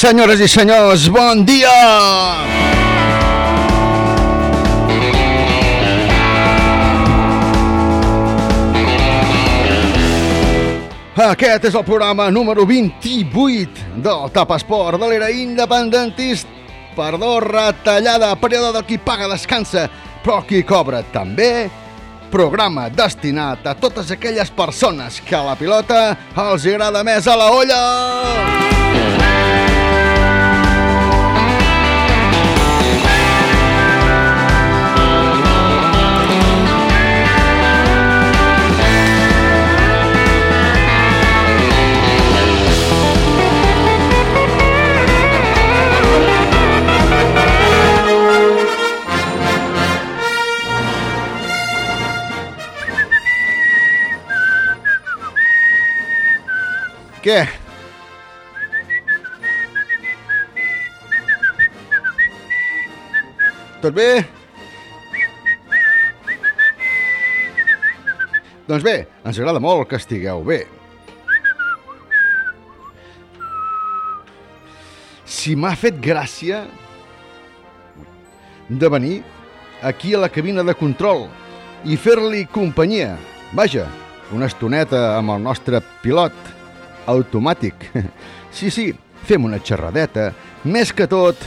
Senyores i senyors, bon dia! Aquest és el programa número 28 del Tap Esport de l'era independentista. Perdó, retallada, període del qui paga descansa, però qui cobra també. Programa destinat a totes aquelles persones que a la pilota els agrada més a la olla. Què? Tot bé? Doncs bé, ens agrada molt que estigueu bé. Si m'ha fet gràcia de venir aquí a la cabina de control i fer-li companyia. Vaja, una estoneta amb el nostre pilot automàtic. Sí, sí, fem una xerradeta, més que tot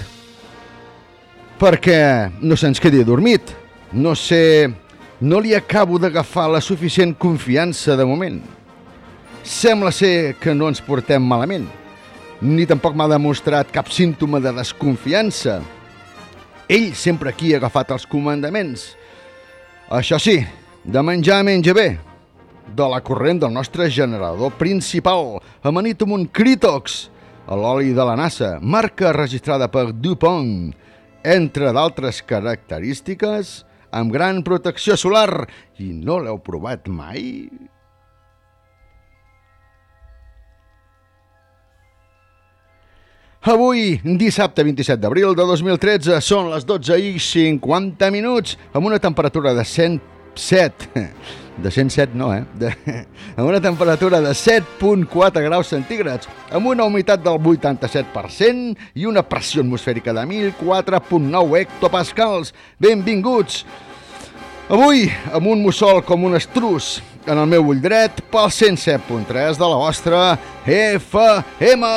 perquè no se'ns quedi dormit. No sé, no li acabo d'agafar la suficient confiança de moment. Sembla ser que no ens portem malament, ni tampoc m'ha demostrat cap símptoma de desconfiança. Ell sempre aquí ha agafat els comandaments. Això sí, de menjar menja bé, de la corrent del nostre generador principal, amanit amb un Critox, a l'oli de la NASA, marca registrada per DuPont, entre d'altres característiques, amb gran protecció solar, i no l'heu provat mai? Avui, dissabte 27 d'abril de 2013, són les 12 i 50 minuts, amb una temperatura de 107 de 107 no, eh? De, amb una temperatura de 7.4 graus centígrads, amb una humitat del 87% i una pressió atmosfèrica de 1004.9 hectopascals. Benvinguts! Avui, amb un mussol com un estrus en el meu ull dret pel 107.3 de la vostra FM.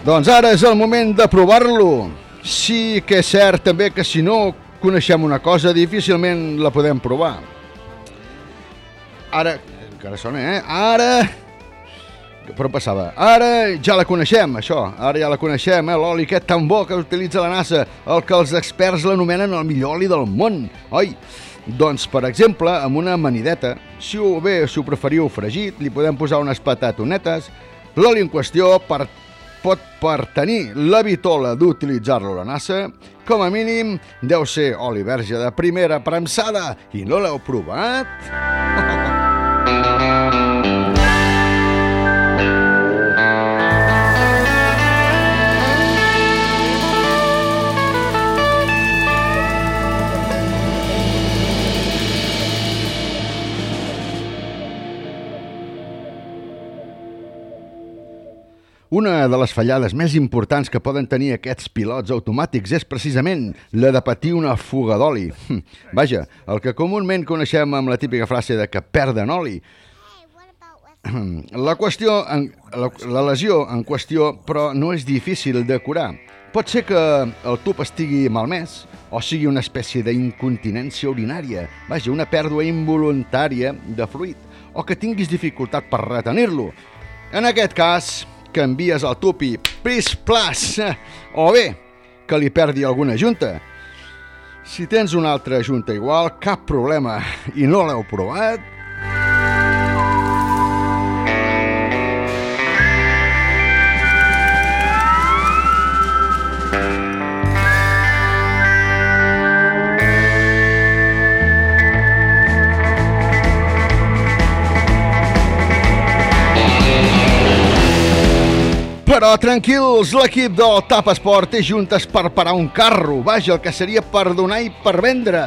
Doncs ara és el moment de provar-lo. Sí que és cert també que si no coneixem una cosa difícilment la podem provar. Ara, encara sona, eh? Ara... Però passava. Ara ja la coneixem, això. Ara ja la coneixem, eh? L'oli aquest tan bo que utilitza la NASA, el que els experts l'anomenen el millor oli del món. Oi? Doncs, per exemple, amb una amanideta, si ho bé, si ho preferiu fregit, li podem posar unes patatonetes. L'oli en qüestió, per pot per tenir la vitola d'utilitzar-lo la NASA, com a mínim deu ser oli verge de primera premsada i no l'heu provat? Una de les fallades més importants que poden tenir aquests pilots automàtics és precisament la de patir una fuga d'oli. Hm, Vaja, el que comúment coneixem amb la típica frase de que perden oli. Western? La qüestió, la, la lesió en qüestió, però no és difícil de curar. Pot ser que el tub estigui malmès o sigui una espècie d'incontinència urinària, vaja, una pèrdua involuntària de fluid, o que tinguis dificultat per retenir-lo. En aquest cas, canvies el tub i plis plas, o bé, que li perdi alguna junta. Si tens una altra junta igual, cap problema, i no l'heu provat, tranquils, l'equip del TAP Esport té juntes per parar un carro. Vaja, el que seria per donar i per vendre.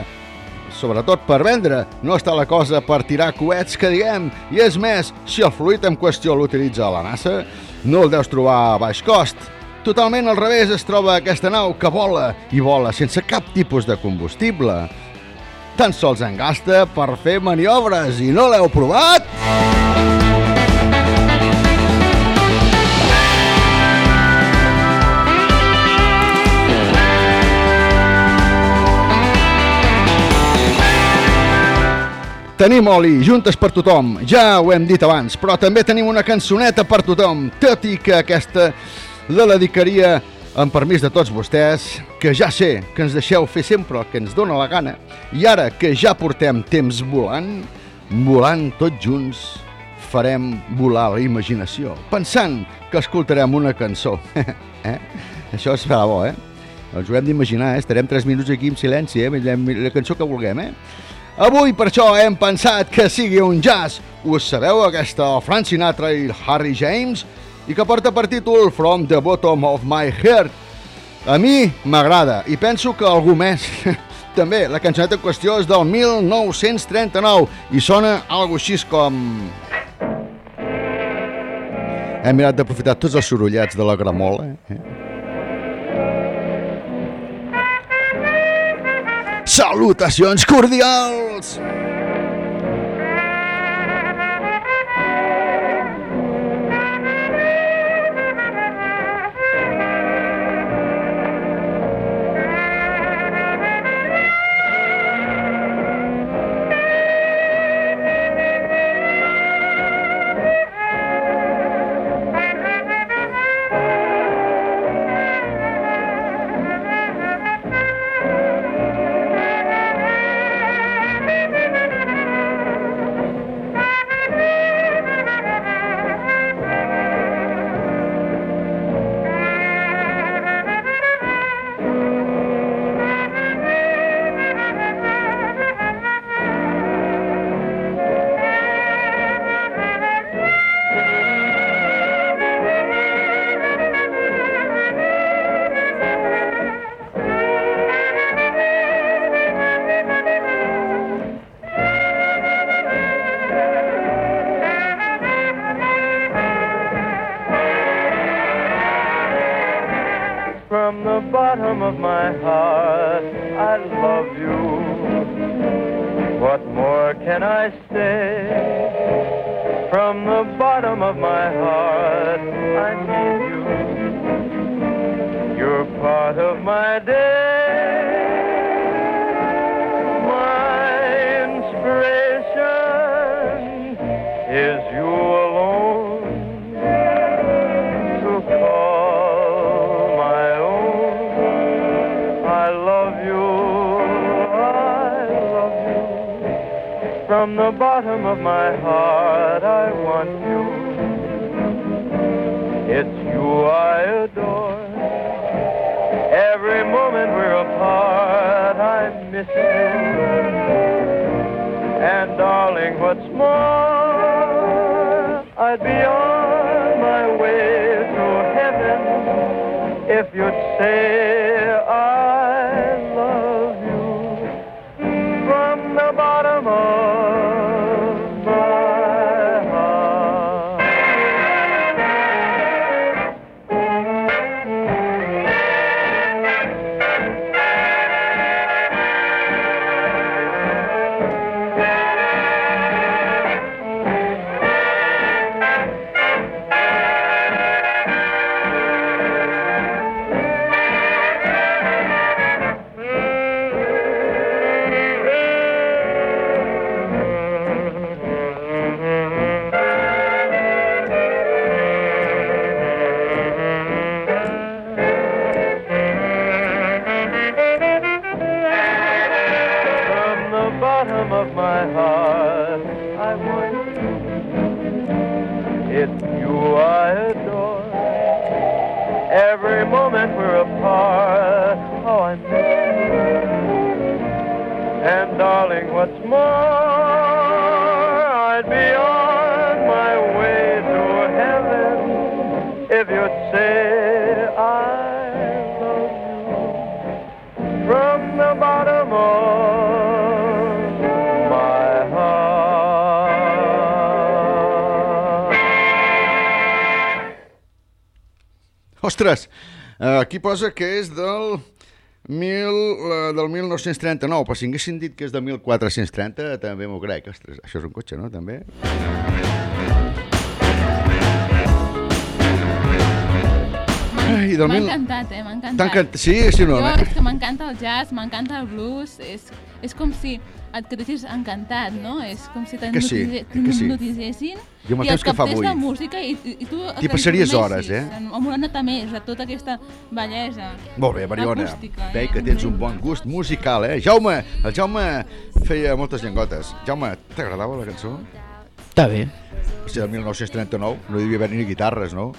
Sobretot per vendre. No està la cosa per tirar coets, que diguem. I és més, si el fluid en qüestió l'utilitza la NASA, no el deus trobar a baix cost. Totalment al revés es troba aquesta nau que vola, i vola sense cap tipus de combustible. Tan sols en gasta per fer maniobres i no l'heu provat? Tenim oli, juntes per tothom, ja ho hem dit abans, però també tenim una cançoneta per tothom, tot i que aquesta la dedicaria amb permís de tots vostès, que ja sé que ens deixeu fer sempre el que ens dóna la gana, i ara que ja portem temps volant, volant tots junts, farem volar la imaginació, pensant que escoltarem una cançó. eh? Això es farà bo, eh? Ens ho hem d'imaginar, eh? Estarem 3 minuts aquí en silenci, eh? La, cançó que vulguem, eh? Avui per això hem pensat que sigui un jazz. Us sabeu aquesta Frank Sinatra i Harry James? I que porta per títol From the Bottom of My Heart. A mi m'agrada i penso que algú més. També, la cançoneta en qüestió és del 1939 i sona algo així com... Hem mirat d'aprofitar tots els sorollets de la gramola. Eh? Salutacions cordials! Ostres, aquí posa que és del, mil, eh, del 1939, però si haguessin dit que és de 1430 també m'ho crec. Ostres, això és un cotxe, no? També. Ai, del M'ha mil... encantat, eh? M'ha encantat. encantat? Sí, sí no? Jo és que m'encanta el jazz, m'encanta el blues, és, és com si et quedessis encantat, no? És com si Que sí, Jo i que fa captés avui. la música i, i, tu T'hi passaries hores, eh? Amb una nota més, de tota aquesta bellesa. Molt bé, Mariona. Acústica, eh? Veig que tens un bon gust musical, eh? Jaume, el Jaume feia moltes llengotes. Jaume, t'agradava la cançó? Està bé. O sigui, el 1939 no hi devia haver ni guitarres, no?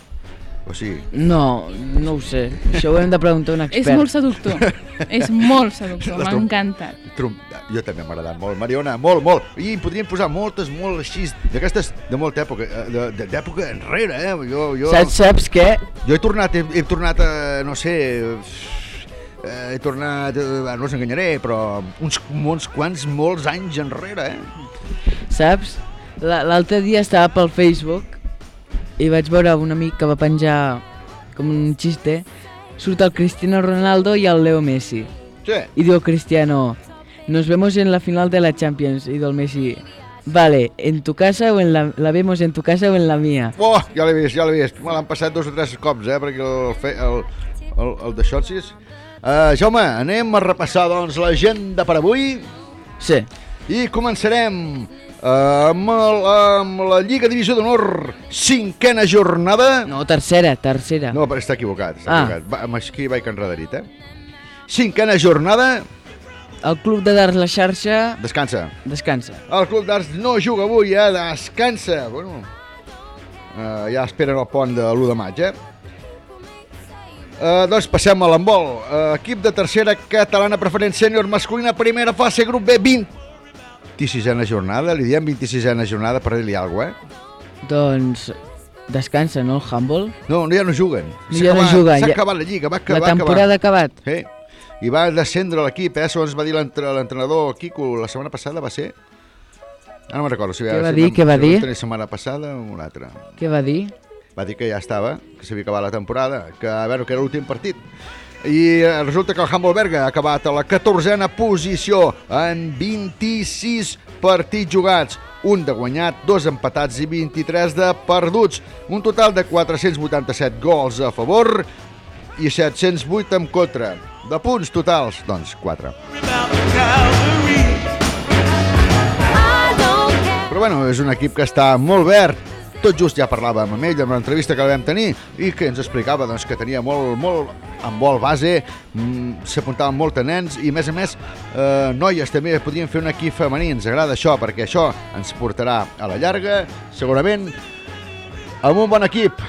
O sigui, No, no ho sé. Això ho hem de preguntar a un És expert. molt seductor, és molt seductor, m'ha encantat. trum... jo també m'ha agradat molt. Mariona, molt, molt. I podríem posar moltes, molt així, d'aquestes de molta època, eh, d'època enrere, eh? Jo, jo, Saps, saps què? jo he tornat, he, he tornat a, no sé, eh, he tornat, eh, no us enganyaré, però uns, uns quants, molts anys enrere, eh? Saps? La- L'altre dia estava pel Facebook i vaig veure un amic que va penjar com un xiste. Surt el Cristiano Ronaldo i el Leo Messi. Sí. y digo Cristiano nos vemos en la final de la Champions. Y digo el Messi vale, en tu casa o en la, la vemos en tu casa o en la mía. Oh, ja l'he vist, ja l'he vist. Me l'han passat dos o tres cops, eh, perquè el, fe, el, el, el de Xotsis... Uh, Jaume, anem a repassar, doncs, l'agenda per avui. Sí, i començarem amb, el, amb la Lliga Divisió d'Honor, cinquena jornada. no, tercera, tercera No, però està equivocat, està Ah. equivocat. Va, amb aquí vaig enredarit, eh? Cinquena jornada, el club de darts La Xarxa descansa. descansa El Club d'Arts no juga avui, eh? Descansa. Bueno, uh, ja esperen el pont de l'1 de maig, eh? Uh, doncs passem a l'handbol. Uh, equip de tercera catalana preferent sènior masculina, primera fase, grup B, 26a jornada. Li diem 26a jornada per dir-li alguna cosa, eh? doncs descansa, no, el handball No, ja no juguen. Ja S'ha no acabat- juguen, S'ha ja- acabat la lliga, va acabar. la temporada ha acabat Sí. I va descendre l'equip, eh? Segons va dir l'entre- l'entrenador Quico la setmana passada, va ser... Ara no me'n recordo. Si Què va si dir, què va dir? tenir setmana passada o una altra. què va dir? Va dir que ja estava, que s'havia acabat la temporada, que, a veure, que era l'últim partit. I resulta que el Humboldt Berga ha acabat a la 14a posició en 26 partits jugats, un de guanyat, dos empatats i 23 de perduts. Un total de 487 gols a favor i 708 en contra. De punts totals, doncs, 4. Però bueno, és un equip que està molt verd. Tot just ja parlàvem amb ell en l'entrevista que el vam tenir i que ens explicava doncs, que tenia molt, molt en vol base, mm, s'apuntaven molt a nens i a més a més eh, noies també podrien fer un equip femení, ens agrada això perquè això ens portarà a la llarga, segurament amb un bon equip.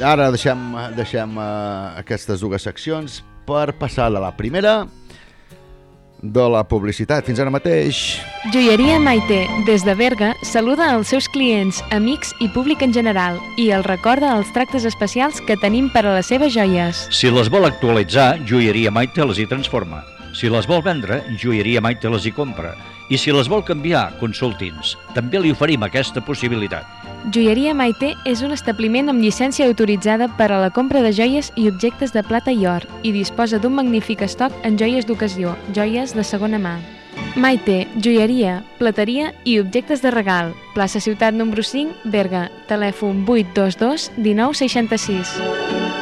Ara deixem, deixem eh, aquestes dues seccions per passar de la primera de la publicitat. Fins ara mateix. Joieria Maite, des de Berga, saluda els seus clients, amics i públic en general i els recorda els tractes especials que tenim per a les seves joies. Si les vol actualitzar, Joieria Maite les hi transforma. Si les vol vendre, Joieria Maite les hi compra. I si les vol canviar, consulti'ns. També li oferim aquesta possibilitat. Joieria Maite és un establiment amb llicència autoritzada per a la compra de joies i objectes de plata i or i disposa d'un magnífic estoc en joies d'ocasió, joies de segona mà. Maite, joieria, plateria i objectes de regal. Plaça Ciutat número 5, Berga. Telèfon 822 1966.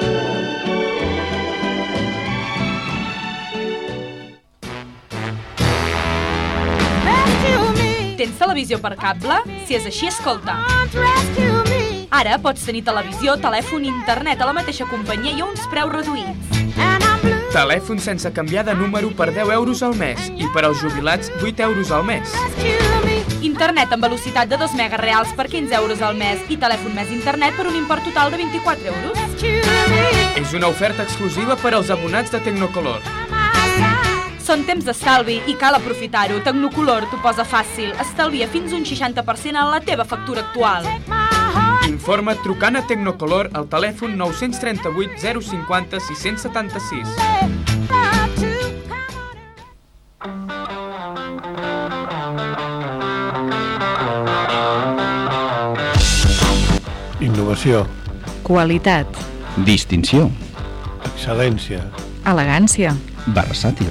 Tens televisió per cable? Si és així, escolta. Ara pots tenir televisió, telèfon i internet a la mateixa companyia i a uns preus reduïts. Telèfon sense canviar de número per 10 euros al mes i per als jubilats 8 euros al mes. Internet amb velocitat de 2 megas reals per 15 euros al mes i telèfon més internet per un import total de 24 euros. És una oferta exclusiva per als abonats de Tecnocolor. Són temps d'estalvi i cal aprofitar-ho. Tecnocolor t'ho posa fàcil. Estalvia fins un 60% en la teva factura actual. Informa't trucant a Tecnocolor al telèfon 938 050 676. Innovació, Qualitat. Distinció. excel·lència, Elegància. Versàtil.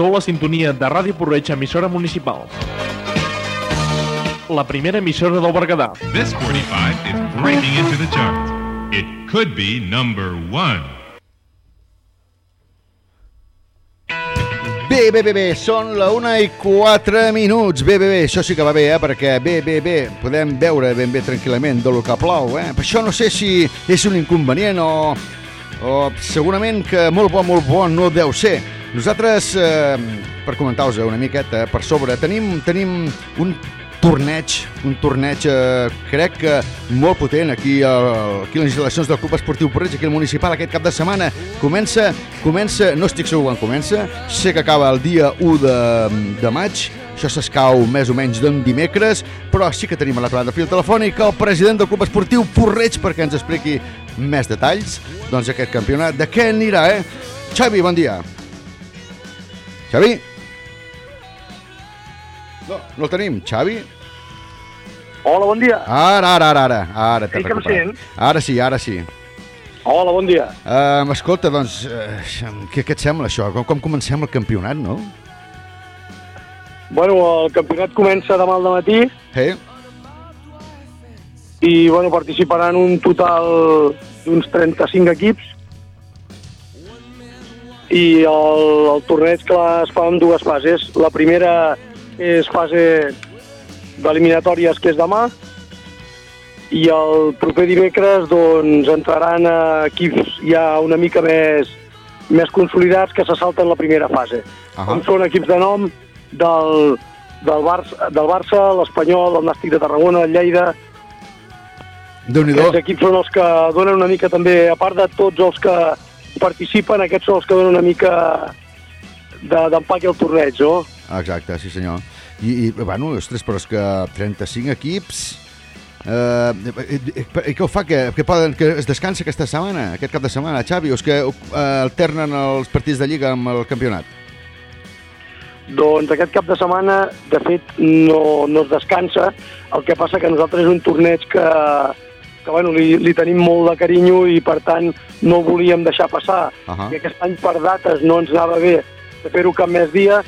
Sou la sintonia de Ràdio Porreig, emissora municipal. La primera emissora del Berguedà. This 45 is breaking into the charts. It could be number one. Bé, bé, bé, bé, són la una i quatre minuts. Bé, bé, bé, això sí que va bé, eh? perquè bé, bé, bé, podem veure ben bé tranquil·lament del que plou. Eh? Per això no sé si és un inconvenient o, o segurament que molt bo, molt bo no deu ser. Nosaltres, eh, per comentar-vos una miqueta per sobre, tenim, tenim un torneig, un torneig eh, crec que molt potent aquí, a, aquí a les instal·lacions del Club Esportiu Porreig, aquí al municipal aquest cap de setmana. Comença, comença, no estic segur quan comença, sé que acaba el dia 1 de, de maig, això s'escau més o menys d'un dimecres, però sí que tenim a la trobada de fil telefònic el president del Club Esportiu Porreig perquè ens expliqui més detalls doncs aquest campionat. De què anirà, eh? Xavi, bon dia. Xavi? No, no el tenim. Xavi? Hola, bon dia. Ara, ara, ara, ara. Ara t'he Sí que em recuperat. sent? Ara sí, ara sí. Hola, bon dia. Uh, escolta, doncs, uh, què, què et sembla això? Com, com comencem el campionat, no? Bueno, el campionat comença demà al matí Sí. i bueno, participaran un total d'uns 35 equips i el, el torneig que es fa en dues fases. La primera és fase d'eliminatòries, que és demà, i el proper dimecres doncs, entraran equips ja una mica més, més consolidats que se salten la primera fase. Ah Com són equips de nom? Del, del, Barça, del Barça, l'Espanyol, el Nàstic de Tarragona, el Lleida... déu nhi Aquests equips són els que donen una mica també, a part de tots els que participen, aquests són els que donen una mica de- d'empaque al torneig, no? Exacte, sí senyor. I, i bueno, ostres, però és que 35 equips... Eh, i, i, i què ho fa? Que, que, poden, que es descansa aquesta setmana, aquest cap de setmana, Xavi? O és que eh, alternen els partits de Lliga amb el campionat? Doncs aquest cap de setmana, de fet, no, no es descansa. El que passa que nosaltres és un torneig que, que bueno, li, li tenim molt de carinyo i, per tant, no volíem deixar passar. Ahà. I aquest any, per dates, no ens anava bé de fer-ho cap més dia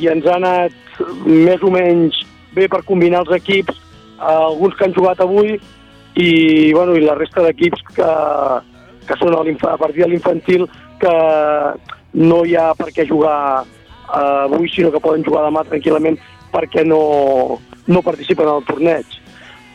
i ens ha anat més o menys bé per combinar els equips, eh, alguns que han jugat avui i, bueno, i la resta d'equips que, que són a, a partir de l'infantil que no hi ha per què jugar eh, avui, sinó que poden jugar demà tranquil·lament perquè no, no participen al torneig.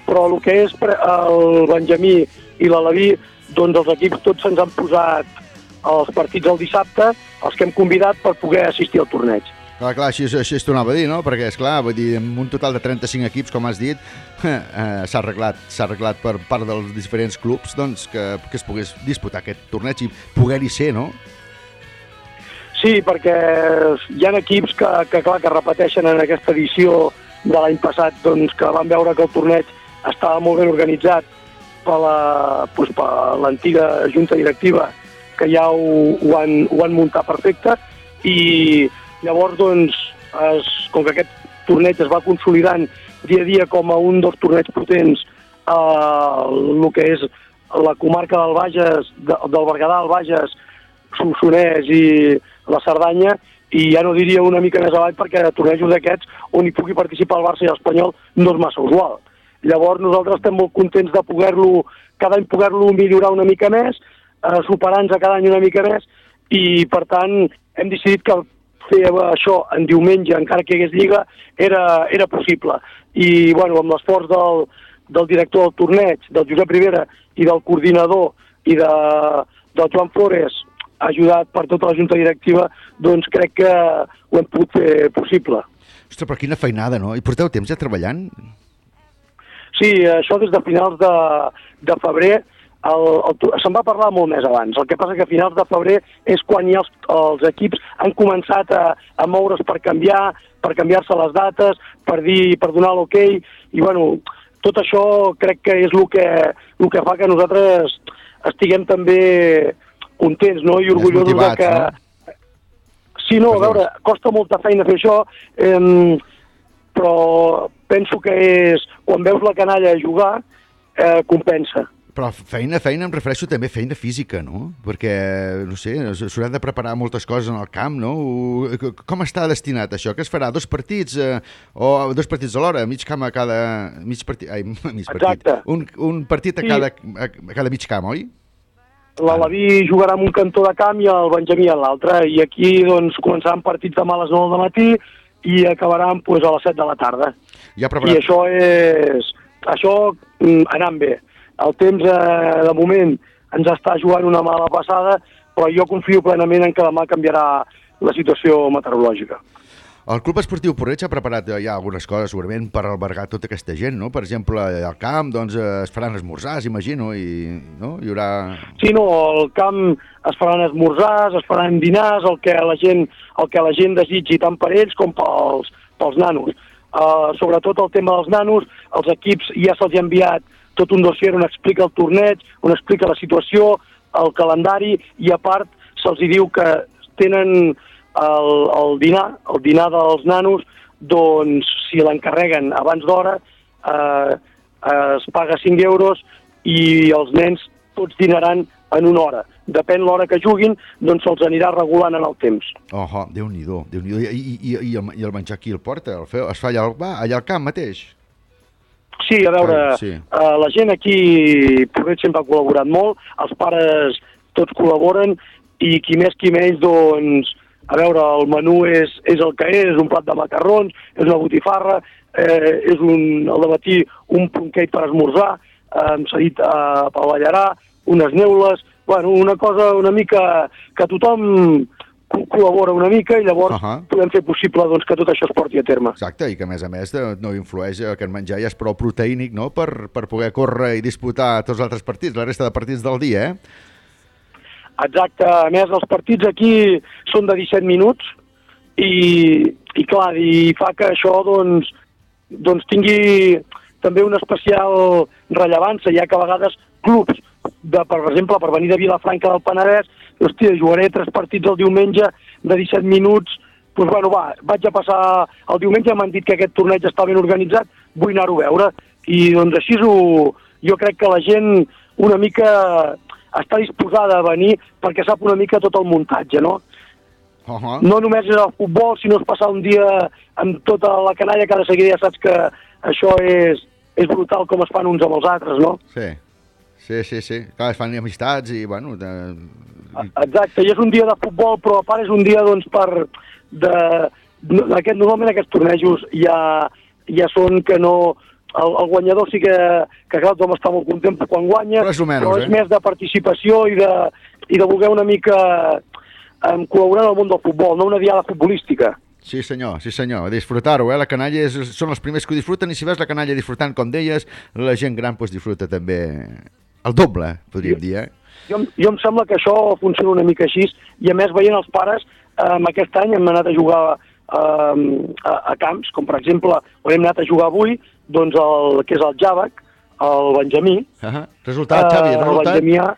Però el que és el Benjamí i l'Alaví, doncs els equips tots se'ns han posat els partits el dissabte, els que hem convidat per poder assistir al torneig. Clar, clar, així, així t'ho anava a dir, no? Perquè, és clar, vull dir, amb un total de 35 equips, com has dit, eh, s'ha arreglat, s'ha arreglat per part dels diferents clubs doncs, que, que es pogués disputar aquest torneig i poder-hi ser, no? Sí, perquè hi ha equips que, que, clar, que repeteixen en aquesta edició de l'any passat, doncs, que van veure que el torneig estava molt ben organitzat per la- doncs, l'antiga junta directiva, que ja ho, ho, han, ho han muntat perfecte, i Llavors, doncs, es, com que aquest torneig es va consolidant dia a dia com a un dels torneigs potents a el que és la comarca del Bages, de, del Berguedà, el Bages, Solsonès i la Cerdanya, i ja no diria una mica més avall perquè tornejos d'aquests on hi pugui participar el Barça i l'Espanyol no és massa usual. Llavors nosaltres estem molt contents de poder-lo, cada any poder-lo millorar una mica més, eh, superant-nos cada any una mica més, i per tant hem decidit que fer això en diumenge, encara que hi hagués lliga, era, era possible. I bueno, amb l'esforç del, del director del torneig, del Josep Rivera, i del coordinador i de, del Joan Flores, ajudat per tota la junta directiva, doncs crec que ho hem pogut fer possible. Ostres, però quina feinada, no? I porteu temps ja treballant? Sí, això des de finals de, de febrer, el, el, se'n va parlar molt més abans. El que passa que a finals de febrer és quan ja els, els equips han començat a, a moure's per canviar, per canviar-se les dates, per dir, per donar l'ok, i bueno, tot això crec que és el que, el que fa que nosaltres estiguem també contents no? i orgullosos de que... no? Sí, no, a veure, costa molta feina fer això, eh, però penso que és, quan veus la canalla jugar, eh, compensa. Però feina, feina, em refereixo també feina física, no? Perquè, no sé, s'hauran de preparar moltes coses en el camp, no? Com està destinat això? Que es farà dos partits eh, o dos partits a l'hora, mig camp a cada... Mig partit, ai, mig partit. Exacte. Un, un partit a Sí. cada, a, a cada mig camp, oi? L'Alaví jugarà en un cantó de camp i el Benjamí en l'altre, i aquí doncs, començaran partits demà a les 9 del matí i acabaran doncs, a les 7 de la tarda. Ja I això és... Això mm, anant bé. El temps, eh, de moment, ens està jugant una mala passada, però jo confio plenament en que demà canviarà la situació meteorològica. El Club Esportiu Porreig ha preparat eh, ja algunes coses segurament per albergar tota aquesta gent, no? Per exemple, al camp doncs, eh, es faran esmorzars, imagino, i no? hi haurà... Sí, no, al camp es faran esmorzars, es faran dinars, el que la gent, el que la gent desitgi tant per ells com pels, pels nanos. Uh, sobretot el tema dels nanos, els equips ja se'ls ha enviat tot un dossier on explica el torneig, on explica la situació, el calendari, i a part se'ls diu que tenen el, el dinar, el dinar dels nanos, doncs si l'encarreguen abans d'hora, eh, es paga 5 euros i els nens tots dinaran en una hora. Depèn l'hora que juguin, doncs se'ls anirà regulant en el temps. Oh, Déu-n'hi-do, déu nhi déu I, i, i, i, el, I el menjar qui el porta? El feu, es fa allà al, va, allà al camp mateix? Sí, a veure, Ah, sí. uh, la gent aquí Porret sempre ha col·laborat molt, els pares tots col·laboren i qui més qui menys, doncs, a veure, el menú és, és el que és, és un plat de macarrons, és una botifarra, eh, és un, al matí un ponquet per esmorzar, eh, s'ha dit eh, pel ballarà, unes neules, bueno, una cosa una mica que tothom co- col·labora una mica i llavors uh -huh. podem fer possible doncs, que tot això es porti a terme. Exacte, i que a més a més no influeix que el menjar ja és prou proteínic no? per, per poder córrer i disputar tots els altres partits, la resta de partits del dia, eh? Exacte, a més els partits aquí són de 17 minuts i, i clar, i fa que això doncs, doncs tingui també una especial rellevància, ja que a vegades clubs, de, per exemple, per venir de Vilafranca del Penedès, hòstia, jugaré tres partits el diumenge de 17 minuts, doncs bueno, va, vaig a passar el diumenge, m'han dit que aquest torneig està ben organitzat, vull anar-ho a veure, i doncs així ho, jo crec que la gent una mica està disposada a venir perquè sap una mica tot el muntatge, no? Uh -huh. No només és el futbol, sinó és passar un dia amb tota la canalla que de seguida ja saps que això és, és brutal com es fan uns amb els altres, no? Sí, sí, sí, sí. Clar, es fan amistats i, bueno... De... Exacte, i és un dia de futbol, però a part és un dia, doncs, per... De, aquest, normalment aquests tornejos ja, ja són que no... El, el guanyador sí que, que clar, tothom està molt content quan guanya, Però és menys, però és eh? més de participació i de, i de voler una mica um, col·laborar en el món del futbol, no una diada futbolística. Sí, senyor, sí, senyor. Disfrutar-ho, eh? La canalla és, són els primers que ho disfruten i si veus la canalla disfrutant, com deies, la gent gran pues, disfruta també el doble, podríem dir, eh? Jo, jo em sembla que això funciona una mica així i a més veient els pares um, aquest any hem anat a jugar um, a, a camps, com per exemple on hem anat a jugar avui, doncs el que és el Javac, el Benjamí. Uh -huh. Resultat, Xavi, Eh, el resultat. Benjamí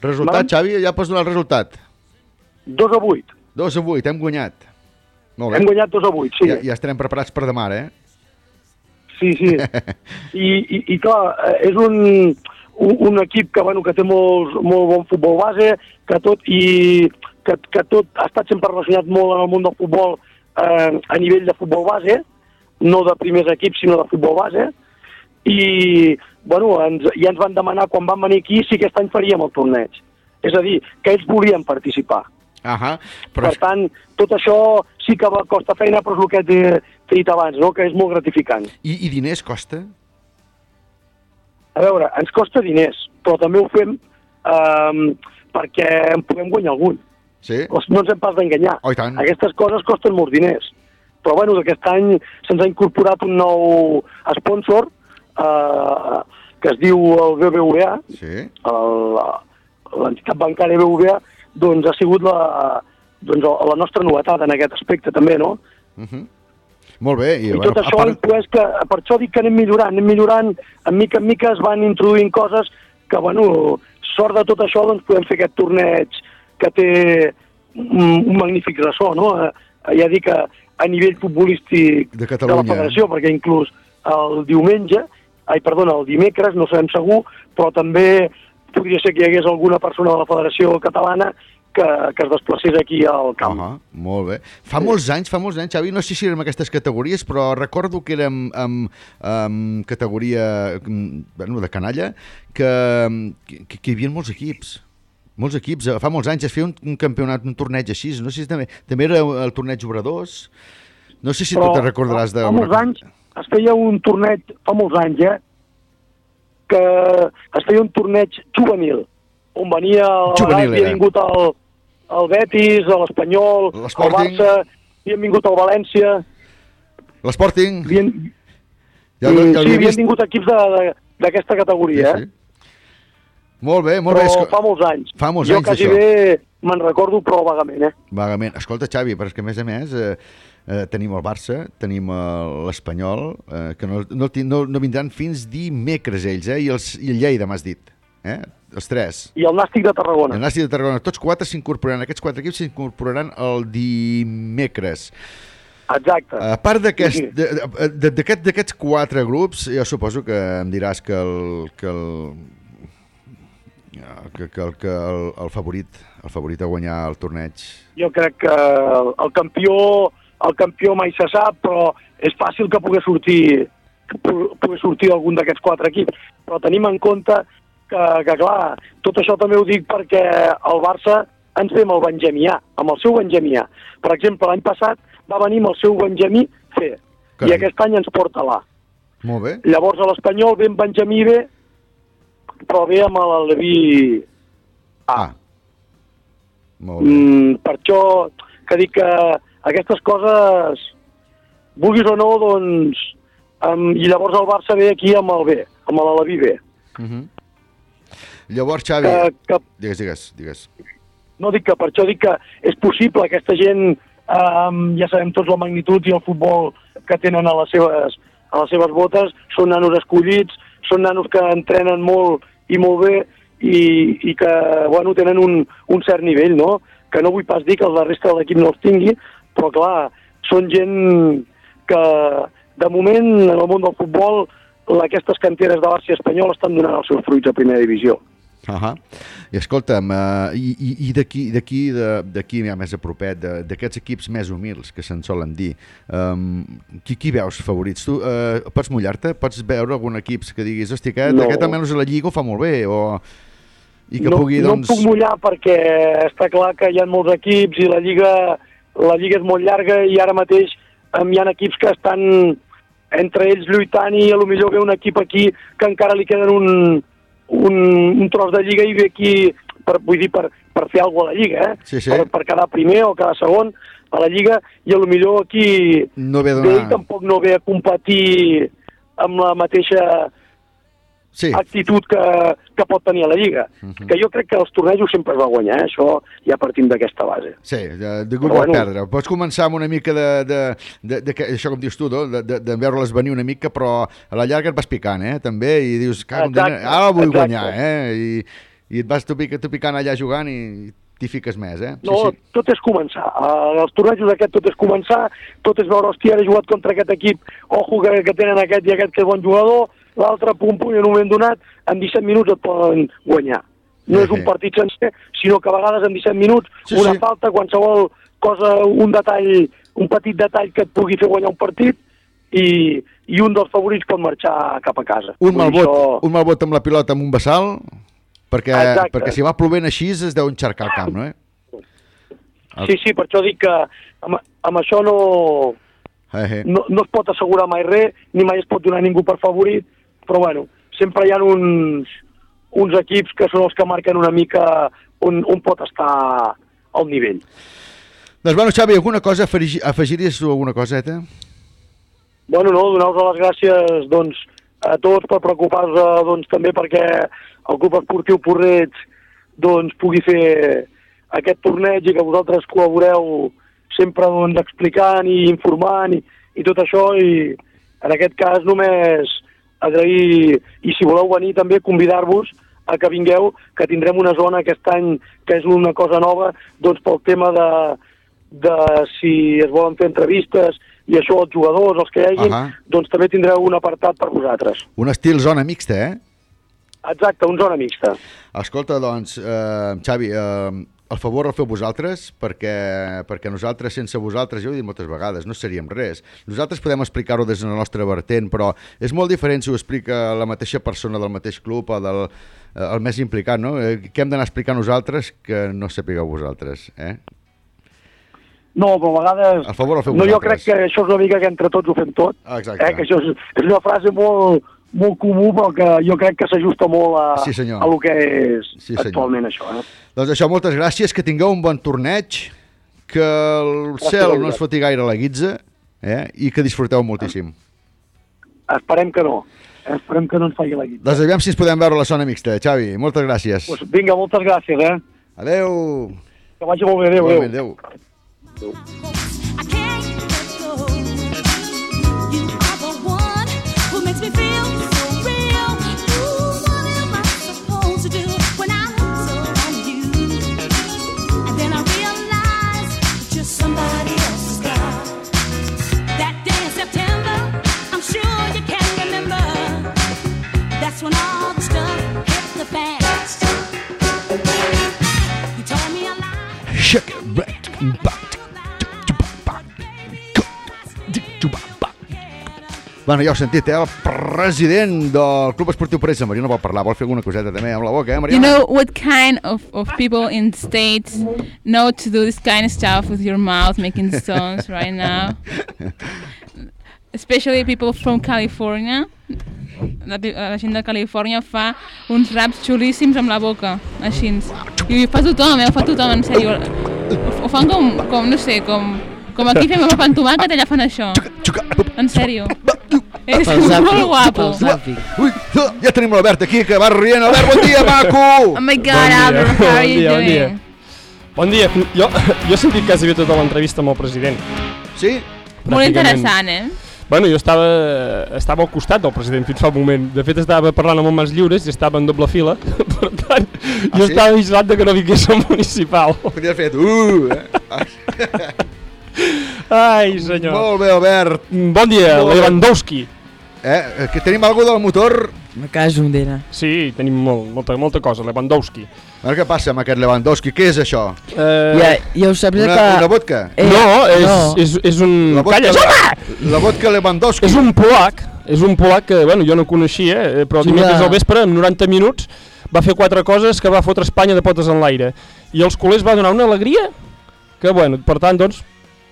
Resultat, Maram? Xavi, ja pots donar el resultat. 2 a 8. 2 a 8, hem guanyat. Molt bé. Hem guanyat 2 a 8, sí. Ja, ja estarem preparats per demà, eh? Sí, sí. I, i, i clar, eh, és un, un, un equip que, bueno, que té molt, molt bon futbol base, que tot, i que, que tot ha estat sempre relacionat molt en el món del futbol eh, a nivell de futbol base, no de primers equips, sinó de futbol base, i bueno, ens, ja ens van demanar quan van venir aquí si aquest any faríem el torneig. És a dir, que ells volien participar. Ahà, Per tant, tot això sí que costa feina, però és el que t'he dit abans, no? que és molt gratificant. I, I diners costa? A veure, ens costa diners, però també ho fem um, perquè en puguem guanyar algun. Sí? No ens hem pas d'enganyar. Oh. Aquestes coses costen molts diners. Però bueno, aquest any se'ns ha incorporat un nou sponsor uh, que es diu el BBVA, sí. l'entitat bancària BBVA, doncs ha sigut la, doncs, la nostra novetat en aquest aspecte també, no? Uh -huh. Molt bé. I, I tot això part... pues, que, per això dic que anem millorant, anem millorant, en mica en mica es van introduint coses que, bueno, sort de tot això, doncs podem fer aquest torneig que té un, un magnífic ressò, no? Eh, Ja dic que a nivell futbolístic De de la Catalunya. federació, perquè inclús el diumenge, ai, perdona, el dimecres, no sabem segur, però també podria ser que hi hagués alguna persona de la federació catalana que, que es desplacés aquí al camp. Ah, molt bé. Fa molts anys, fa molts anys, Xavi, no sé si érem aquestes categories, però recordo que érem amb, amb categoria mm, bueno, de canalla, que, que, que hi havia molts equips. Molts equips. Eh, Fa molts anys es feia un, un campionat, un torneig així. No sé si també, també era el torneig Obradors. No sé si tu te recordaràs de... Fa molts anys es feia un torneig, fa molts anys, eh, que es feia un torneig juvenil, on venia, Juvenil havia vingut el, el Betis, l'Espanyol, el. Barça, havien vingut el València, L'Sporting. havien, Ja, ja sí, havien vingut equips d'aquesta categoria, Sí, eh? Molt bé, molt però bé. Esco... fa molts anys. Fa molts jo anys quasi d'això. bé me'n recordo, però vagament, eh? Vagament. Escolta, Xavi, però és que a més a més eh, eh, tenim el Barça, tenim eh, l'Espanyol, eh, que no, no, no, no vindran fins dimecres ells, eh? I, els, i el Lleida, m'has dit. Eh? Els tres. I el Nàstic de Tarragona. El Nàstic de Tarragona. Tots quatre s'incorporaran, aquests quatre equips s'incorporaran el dimecres. Exacte. A part d'aquests quatre grups, jo suposo que em diràs que el, que el, que, que, el, que el, el favorit el favorit a guanyar el torneig jo crec que el, el campió el campió mai se sap, però és fàcil que pugui sortir que pu- pugui sortir algun d'aquests quatre equips. Però tenim en compte que, que, clar, tot això també ho dic perquè el Barça ens ve amb el Benjamià, amb el seu Benjamià. Per exemple, l'any passat va venir amb el seu Benjamí C, i aquest any ens porta l'A. Molt bé. Llavors a l'Espanyol ve amb Benjamí B, però ve amb l'Aleví A. Molt bé. Mm, per això que dic que aquestes coses, vulguis o no, doncs... Um, I llavors el Barça ve aquí amb el B, amb l'Alaví B. Uh -huh. Llavors, Xavi... Que, que, Digues, digues, digues. no dic que per això dic que és possible aquesta gent, um, ja sabem tots la magnitud i el futbol que tenen a les seves, a les seves botes, són nanos escollits, són nanos que entrenen molt i molt bé i, i que bueno, tenen un, un cert nivell, no? Que no vull pas dir que la resta de l'equip no els tingui, però clar, són gent que de moment en el món del futbol aquestes canteres de i Espanyol estan donant els seus fruits a primera divisió. Uh -huh. I escolta'm, uh, i, i, i d'aquí d'aquí d'aquí ja més a propet, d'aquests equips més humils que se'n solen dir, um, qui, qui veus favorits? Tu uh, pots mullar-te? Pots veure algun equip que diguis, hosti, aquest, No. aquest almenys a la Lliga ho fa molt bé, o... I que no, pugui, no doncs... puc mullar perquè està clar que hi ha molts equips i la Lliga, la Lliga és molt llarga i ara mateix um, hi ha equips que estan entre ells lluitant i a lo millor ve un equip aquí que encara li queden un, un, un tros de Lliga i ve aquí, per, vull dir, per, per fer alguna cosa a la Lliga, eh? Sí, sí. Per, per quedar primer o quedar segon a la Lliga i a lo millor aquí No ve a ve donar... i tampoc no ve a competir amb la mateixa sí. actitud que, que pot tenir a la Lliga. Uh Mhm. -huh. Que jo crec que els tornejos sempre es va guanyar, eh? això ja partim d'aquesta base. Sí, de, de gut Però bueno. perdre. Pots començar amb una mica de, de, de, de, que- això com dius tu, no? de, de, de veure-les venir una mica, però a la llarga et vas picant, eh? també, i dius, en ara vull exacte. guanyar, eh? I, i et vas tu, pica, tu picant allà jugant i t'hi fiques més, eh? No, tot és començar. Uh, els tornejos aquest tot és començar, tot és veure, hòstia, he jugat contra aquest equip, ojo que, que tenen aquest i aquest que és bon jugador, l'altre pum pum i en un moment donat, en 17 minuts et poden guanyar. No és un partit sencer, sinó que a vegades en 17 minuts Sí, una sí. falta, qualsevol cosa, un detall, un petit detall que et pugui fer guanyar un partit i, i un dels favorits pot marxar cap a casa. Un mal vot, un mal vot amb la pilota amb un vessal, perquè, Exacte. perquè si va plovent així es deu enxarcar el camp, no? Eh? Sí, sí, per això dic que amb, amb això no, Eh, eh. no, no es pot assegurar mai res, ni mai es pot donar ningú per favorit, però bueno, sempre hi ha uns, uns equips que són els que marquen una mica on, on pot estar al nivell. Doncs bueno, Xavi, alguna cosa, afegi- afegiries tu alguna coseta? Bueno, no, donar-vos les gràcies doncs, a tots per preocupar-vos eh, doncs, també perquè el Club Esportiu Porreig doncs, pugui fer aquest torneig i que vosaltres col·laboreu sempre doncs, explicant i informant i, i tot això i en aquest cas només agrair i si voleu venir també convidar-vos a que vingueu, que tindrem una zona aquest any que és una cosa nova doncs pel tema de, de si es volen fer entrevistes i això els jugadors, els que hi hagi, Ahà. doncs també tindreu un apartat per vosaltres. Un estil zona mixta, eh? Exacte, un zona mixta. Escolta, doncs, eh, Xavi, eh, el favor el feu vosaltres, perquè, perquè nosaltres, sense vosaltres, jo ho he dit moltes vegades, no seríem res. Nosaltres podem explicar-ho des de la nostra vertent, però és molt diferent si ho explica la mateixa persona del mateix club o del, eh, el més implicat, no? Eh, què hem d'anar a explicar nosaltres que no sapigueu vosaltres, eh? No, però a vegades... El favor el feu no, jo vosaltres. crec que això és una mica que entre tots ho fem tot. Ah, exacte. Eh, que això és, és una frase molt, molt comú, però que jo crec que s'ajusta molt a, Sí, senyor. a lo que és Sí, senyor. actualment això. Eh? Doncs això, moltes gràcies, que tingueu un bon torneig, que el Gràcies, cel no es foti gaire la guitza, eh? i que disfruteu moltíssim. Esperem que no. Esperem que no ens faci la guita. Doncs aviam si ens podem veure a la zona mixta. Xavi, moltes gràcies. Pues vinga, moltes gràcies, eh? Adeu. Que vagi molt bé, adeu, Igualment, adeu. adeu. Somebody Shake it, right, back. Bueno, ja ho heu sentit, eh? El president del Club Esportiu Parets de Mariona vol parlar, vol fer alguna coseta també amb la boca, eh, You Mariona? know what kind of, of people in states know to do this kind of stuff with your mouth, making sounds right now? Especially people from California. La, la gent de Califòrnia fa uns raps xulíssims amb la boca, així. I ho fa tothom, eh? Ho fa tothom, en sèrio. Ho, ho fan com, com, no sé, com, com aquí fem amb el pa amb tomàquet, allà fan això. En sèrio. És Pel zàpic, molt guapo. Ui, ja tenim l'Albert aquí, que va rient. Albert, bon dia, maco! Oh my God, Albert, how are you bon dia. doing? Bon dia. Jo, jo he sentit quasi tota l'entrevista amb el president. Sí? Molt interessant, eh? Bueno, jo estava, estava al costat del president fins fa un moment. De fet, estava parlant amb mans lliures i estava en doble fila. Per tant, Ah, jo sí? estava vigilant de que no vingués el municipal. Podria fet... Uh, eh? Ai, senyor. Molt bé, Albert. Bon dia, Molt bé. Lewandowski. Eh, que tenim alguna del motor? Me caso un d'era. Sí, tenim molt, molta, molta cosa, Lewandowski. A veure què passa amb aquest Lewandowski, què és això? Eh, Ja, ja ho saps Una, que... una vodka? Eh, no, és, no. És, és un... La vodka, Calla, home! la vodka Lewandowski. És un polac, és un polac que, bueno, jo no coneixia, eh, però Sí, dimecres ja. al vespre, en 90 minuts, va fer quatre coses que va fotre Espanya de potes en l'aire. I els culers va donar una alegria que, bueno, per tant, doncs,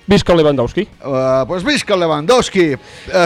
visca el Lewandowski. Uh, pues visca el Lewandowski.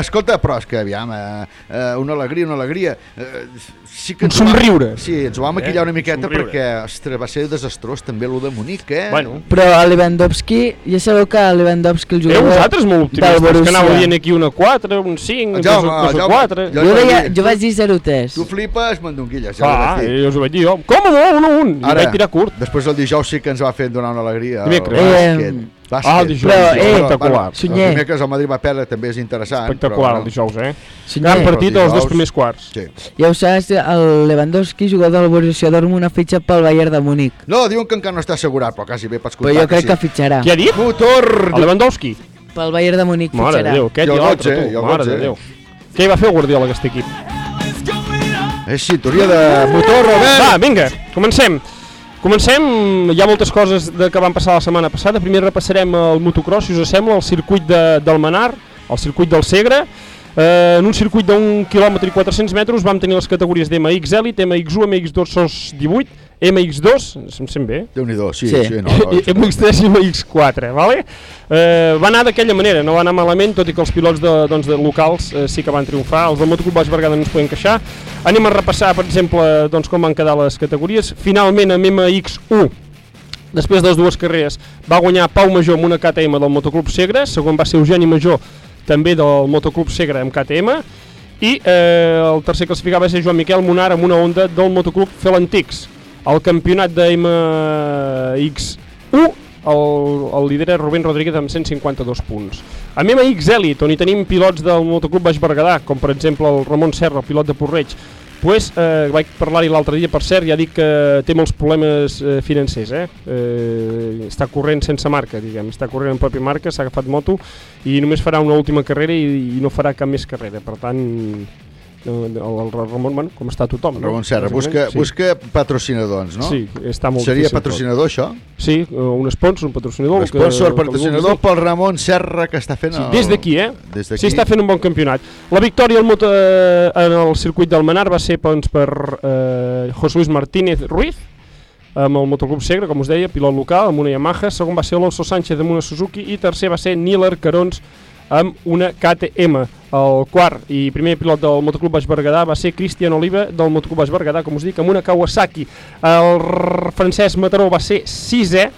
Escolta, però és que, aviam, uh, uh, una alegria, una alegria. Uh, sí que Un ho va- somriure. Sí, ens ho va maquillar Eh? una miqueta Somriure. perquè, ostres, va ser desastrós també el de Munic, eh? Bueno. Però el Lewandowski, ja sabeu que el Lewandowski, el jugador vosaltres molt optimistes, que anàveu dient aquí una 4, un 5, Jaume, dos, dos, Jaume, 4... jo- Jo, deia, jo vaig dir 0-3. Tu flipes, mandonguilles. Ja Ah, ho vaig dir. jo us ho vaig dir jo. Com no? 1 1 I vaig tirar curt. després el dijous sí que ens va fer donar una alegria. al Dimecres. Eh, Bàsquet. Ah, el dijous, Però, eh, espectacular. el Sunyer. primer que el Madrid va perdre també és interessant. Espectacular però, el dijous, eh? Sunyer. Gran partit Però als dos dijous- primers quarts. Sí. Ja ho saps, el Lewandowski, jugador del Borussia Dortmund, ha fitxat pel Bayern de Múnich. No, diuen que encara no està assegurat, però quasi bé pots Però comptar jo crec que, sí. fitxarà. Qui ha dit? Motor! El Lewandowski. Pel Bayern de Múnich Mare de fitxarà. Déu, aquest I i el l'altre, i tu. el Mare de Götze. Déu. Què hi va fer el Guardiola, aquest equip? És cinturia de motor, Robert! Va, vinga, comencem. Comencem, hi ha moltes coses de, que van passar la setmana passada. Primer repassarem el motocross, si us sembla, el circuit de, del Manar, el circuit del Segre. Eh, en un circuit d'un quilòmetre i 400 metres vam tenir les categories d'MX Elite, MX1, MX2 SOS 18, MX2, em sent bé? Déu-n'hi-do, sí, Sí. sí, no, no, I MX3 i MX4, vale? Eh, va anar d'aquella manera, no va anar malament, tot i que els pilots de, doncs, de locals eh, sí que van triomfar, els del Motoclub Baix Bergueda no ens podem queixar. Anem a repassar, per exemple, doncs, com van quedar les categories. Finalment, amb MX1, després de les dues carreres, va guanyar Pau Major amb una KTM del Motoclub Segre, segon va ser Eugeni Major, també del Motoclub Segre amb KTM, i eh, el tercer classificat va ser Joan Miquel Monar amb una Honda del Motoclub Felantix. El campionat de MX1 el, el lidera Rubén Rodríguez amb 152 punts. A MX Elite, on hi tenim pilots del Motoclub Baix Berguedà, com per exemple el Ramon Serra, el pilot de Porreig, pues, eh, vaig parlar-hi l'altre dia, per cert, ja dic que té molts problemes eh, financers, eh? eh? Està corrent sense marca, diguem, està corrent en pròpia marca, s'ha agafat moto i només farà una última carrera i, i no farà cap més carrera, per tant, el, el Ramon, bueno, com està tothom. no? Ramon Serra, busca, sí. busca patrocinadors, no? Sí, està molt Seria difícil tot. patrocinador, això? Sí, eh, un sponsor, un patrocinador. que- Sponsor, que patrocinador pel Ramon Serra, que està fent Sí, el... des d'aquí, eh? Des. Sí, està fent un bon campionat. La victòria al moto, eh, en el circuit del Manar va ser doncs, per eh, José Luis Martínez Ruiz, amb el motoclub Segre, com us deia, pilot local, amb una Yamaha, segon va ser Alonso Sánchez amb una Suzuki i tercer va ser Niler Carons amb una KTM. El quart i primer pilot del motoclub Baix Berguedà va ser Cristian Oliva del motoclub Baix Berguedà, com us dic, amb una Kawasaki. El Francesc Mataró va ser sisè,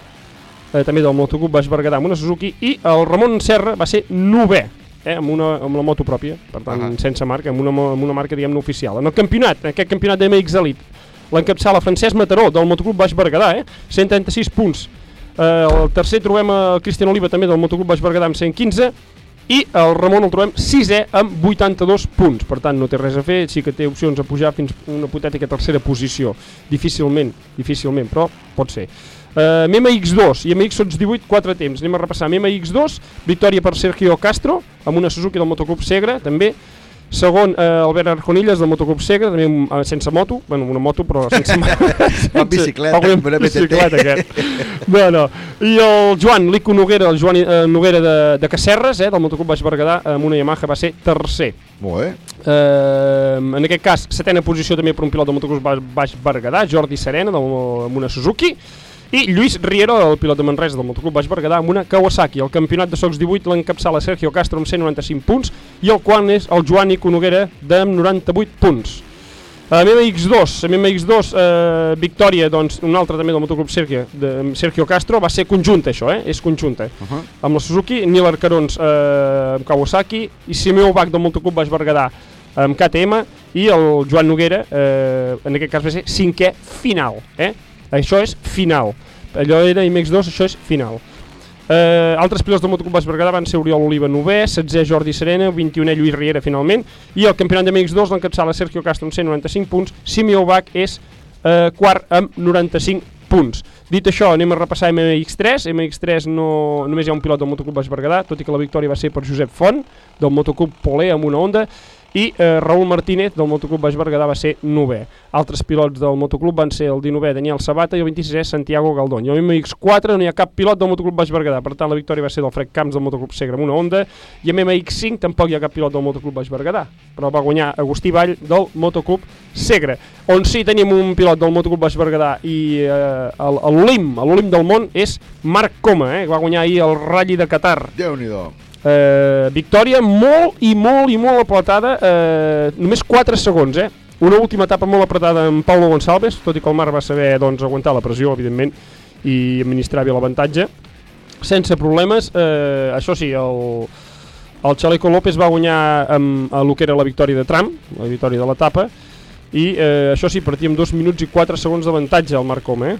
eh, també del motoclub Baix Berguedà amb una Suzuki, i el Ramon Serra va ser novè, eh, amb, una, amb la moto pròpia, per tant, Ahà. sense marca, amb una, amb una marca, diguem-ne, oficial. En el campionat, en aquest campionat de MX Elite, l'encapçala Francesc Mataró, del motoclub Baix Berguedà, eh, 136 punts. Eh, el tercer trobem el Cristian Oliva, també del motoclub Baix Berguedà, amb 115, i el Ramon el trobem sisè amb 82 punts, per tant no té res a fer, sí que té opcions a pujar fins a una hipotètica tercera posició, difícilment, difícilment, però pot ser. Uh, MX2 i MX Sots 18, 4 temps. Anem a repassar. MX2, victòria per Sergio Castro, amb una Suzuki del Motoclub Segre, també. Segon, eh, Albert Arconilles del Motoclub Segre, també amb, eh, sense moto, bueno, una moto però sense moto. Amb bicicleta, Amb una BTT. bicicleta aquest. No, no. I el Joan Lico Noguera, el Joan eh, Noguera de, de Cacerres, eh, del Motoclub Baix Berguedà, amb una Yamaha va ser tercer. Molt bé. Eh, en aquest cas, setena posició també per un pilot del Baix- Baix Berguedà, Jordi Serena, del, amb una Suzuki, i Lluís Riero, el pilot de Manresa del motoclub Baix Berguedà, amb una Kawasaki. El campionat de Socs 18 l'encapçala Sergio Castro amb 195 punts i el quart és el Joan Ico Noguera de 98 punts. A MX2, a MX2 eh, victòria, doncs, un altre també del motoclub Sergio, de Sergio Castro, va ser conjunta això, eh? és conjunta. Uh -huh. Amb la Suzuki, Nil Arcarons eh, amb Kawasaki i Simeu Bach del motoclub Baix Berguedà amb KTM i el Joan Noguera, eh, en aquest cas va ser cinquè final. Eh? Això és final. Allò era MX2, això és final. Eh, altres pilots del motoclub Baix Berguedà van ser Oriol Oliva 9è, 16è Jordi Serena, 21è Lluís Riera finalment, i el campionat de MX2 l'encapçala Sergio Castro amb 195 punts, Simeo Bach és eh, quart amb 95 punts. Dit això, anem a repassar MX3. MX3 no, només hi ha un pilot del motoclub Baix Berguedà, tot i que la victòria va ser per Josep Font, del motoclub Polé amb una Honda, i eh, Raül Martínez del motoclub Baix Berguedà va ser 9è. Altres pilots del motoclub van ser el 19è Daniel Sabata i el 26è Santiago Galdón. I al MX4 no hi ha cap pilot del motoclub Baix Berguedà, per tant la victòria va ser del Fred Camps del motoclub Segre amb una Honda i a MX5 tampoc hi ha cap pilot del motoclub Baix Berguedà, però va guanyar Agustí Vall del motoclub Segre. On sí tenim un pilot del motoclub Baix Berguedà i eh, el- l'Olim, l'Olim del món és Marc Coma, eh, que va guanyar ahir el Rally de Qatar. Déu-n'hi-do. Eh, victòria molt i molt i molt apretada, eh, només 4 segons, eh? Una última etapa molt apretada amb Paulo Gonçalves, tot i que el Marc va saber doncs, aguantar la pressió, evidentment, i administrar bé l'avantatge, sense problemes. Eh, això sí, el, el Chaleco López va guanyar amb el que era la victòria de tram, la victòria de l'etapa, i eh, això sí, partia amb 2 minuts i 4 segons d'avantatge el Marc Coma, eh?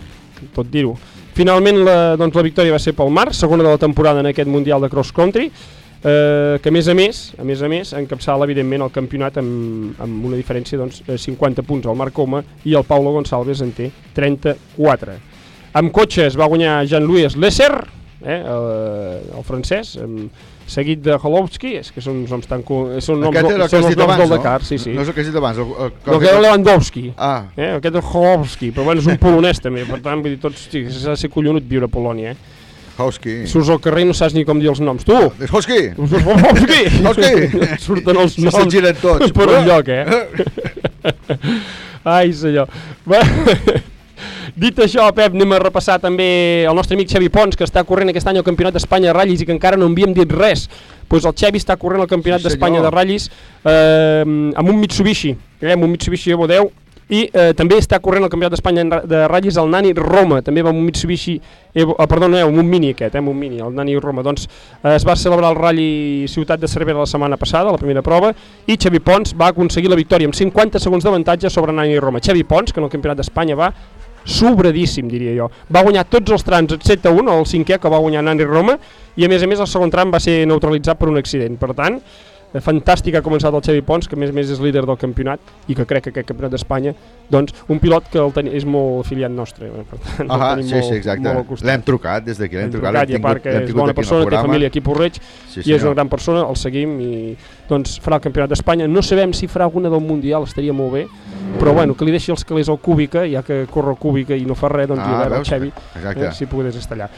tot dir-ho. Finalment la, doncs, la victòria va ser pel Marc, segona de la temporada en aquest Mundial de Cross Country, eh, que a més a més, a més a més, encapçala evidentment el campionat amb, amb una diferència doncs, eh, 50 punts al Marc Coma i el Paulo Gonçalves en té 34. Amb cotxes va guanyar Jean-Louis Lesser, eh, el, el francès, amb, seguit de Holowski, és que són noms tan... Són noms, Aquest era el que has dit abans, no? Dakar, sí, sí. No és el que has dit abans. El, el, No, que era Lewandowski. Ah. Eh, aquest és Holowski, però bueno, és un polonès també, per tant, vull dir, tots, s'ha de ser collonut viure a Polònia, eh? Howski. Surts al carrer i no saps ni com dir els noms. Tu! És Howski! Howski! Howski! Surten els Se noms se'n giren tots. per un lloc, eh? Ai, senyor. Va. Dit això, Pep, anem a repassar també el nostre amic Xavi Pons, que està corrent aquest any al Campionat d'Espanya de ratllis i que encara no havíem dit res. Pues el Xavi està corrent al Campionat Sí, d'Espanya de ratllis eh, amb un Mitsubishi, eh, amb un Mitsubishi Evo 10, i eh, també està corrent el Campionat d'Espanya en de ratllis el Nani Roma, també va amb un Mitsubishi Evo, ah, perdó, no, eh, amb un Mini aquest, eh, amb un Mini, el Nani Roma. Doncs eh, es va celebrar el Rally Ciutat de Cervera la setmana passada, la primera prova, i Xavi Pons va aconseguir la victòria amb 50 segons d'avantatge sobre Nani Roma. Xavi Pons, que en el Campionat d'Espanya va sobradíssim, diria jo. Va guanyar tots els trams, excepte un, el cinquè, que va guanyar Nani Roma, i a més a més el segon tram va ser neutralitzat per un accident. Per tant, eh, fantàstic ha començat el Xavi Pons, que a més a més és líder del campionat i que crec que aquest campionat d'Espanya, doncs un pilot que el ten... és molt afiliat nostre. eh, Per tant, el Ah, tenim sí, molt, sí, exacte. al. L'hem trucat des d'aquí, l'hem trucat. trucat, i a part que és bona el persona, té família aquí a Porreig Sí, i és una gran persona, el seguim i doncs farà el campionat d'Espanya. No sabem si farà alguna del Mundial, estaria molt bé, però bueno, que li deixi els calés al Cúbica, ja que corre el Cúbica i no fa res, doncs Ah, i a veure el? Xavi, Exacte. eh, si pogués estar allà.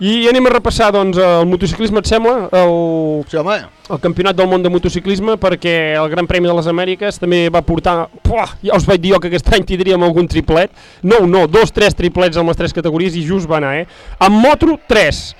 I anem a repassar doncs, el motociclisme, et sembla? El, sí, home. el campionat del món de motociclisme, perquè el Gran Premi de les Amèriques també va portar... Puah, ja us vaig dir jo que aquest any tindríem algun triplet. No, no, dos, tres triplets en les tres categories i just va anar, eh? En moto, tres.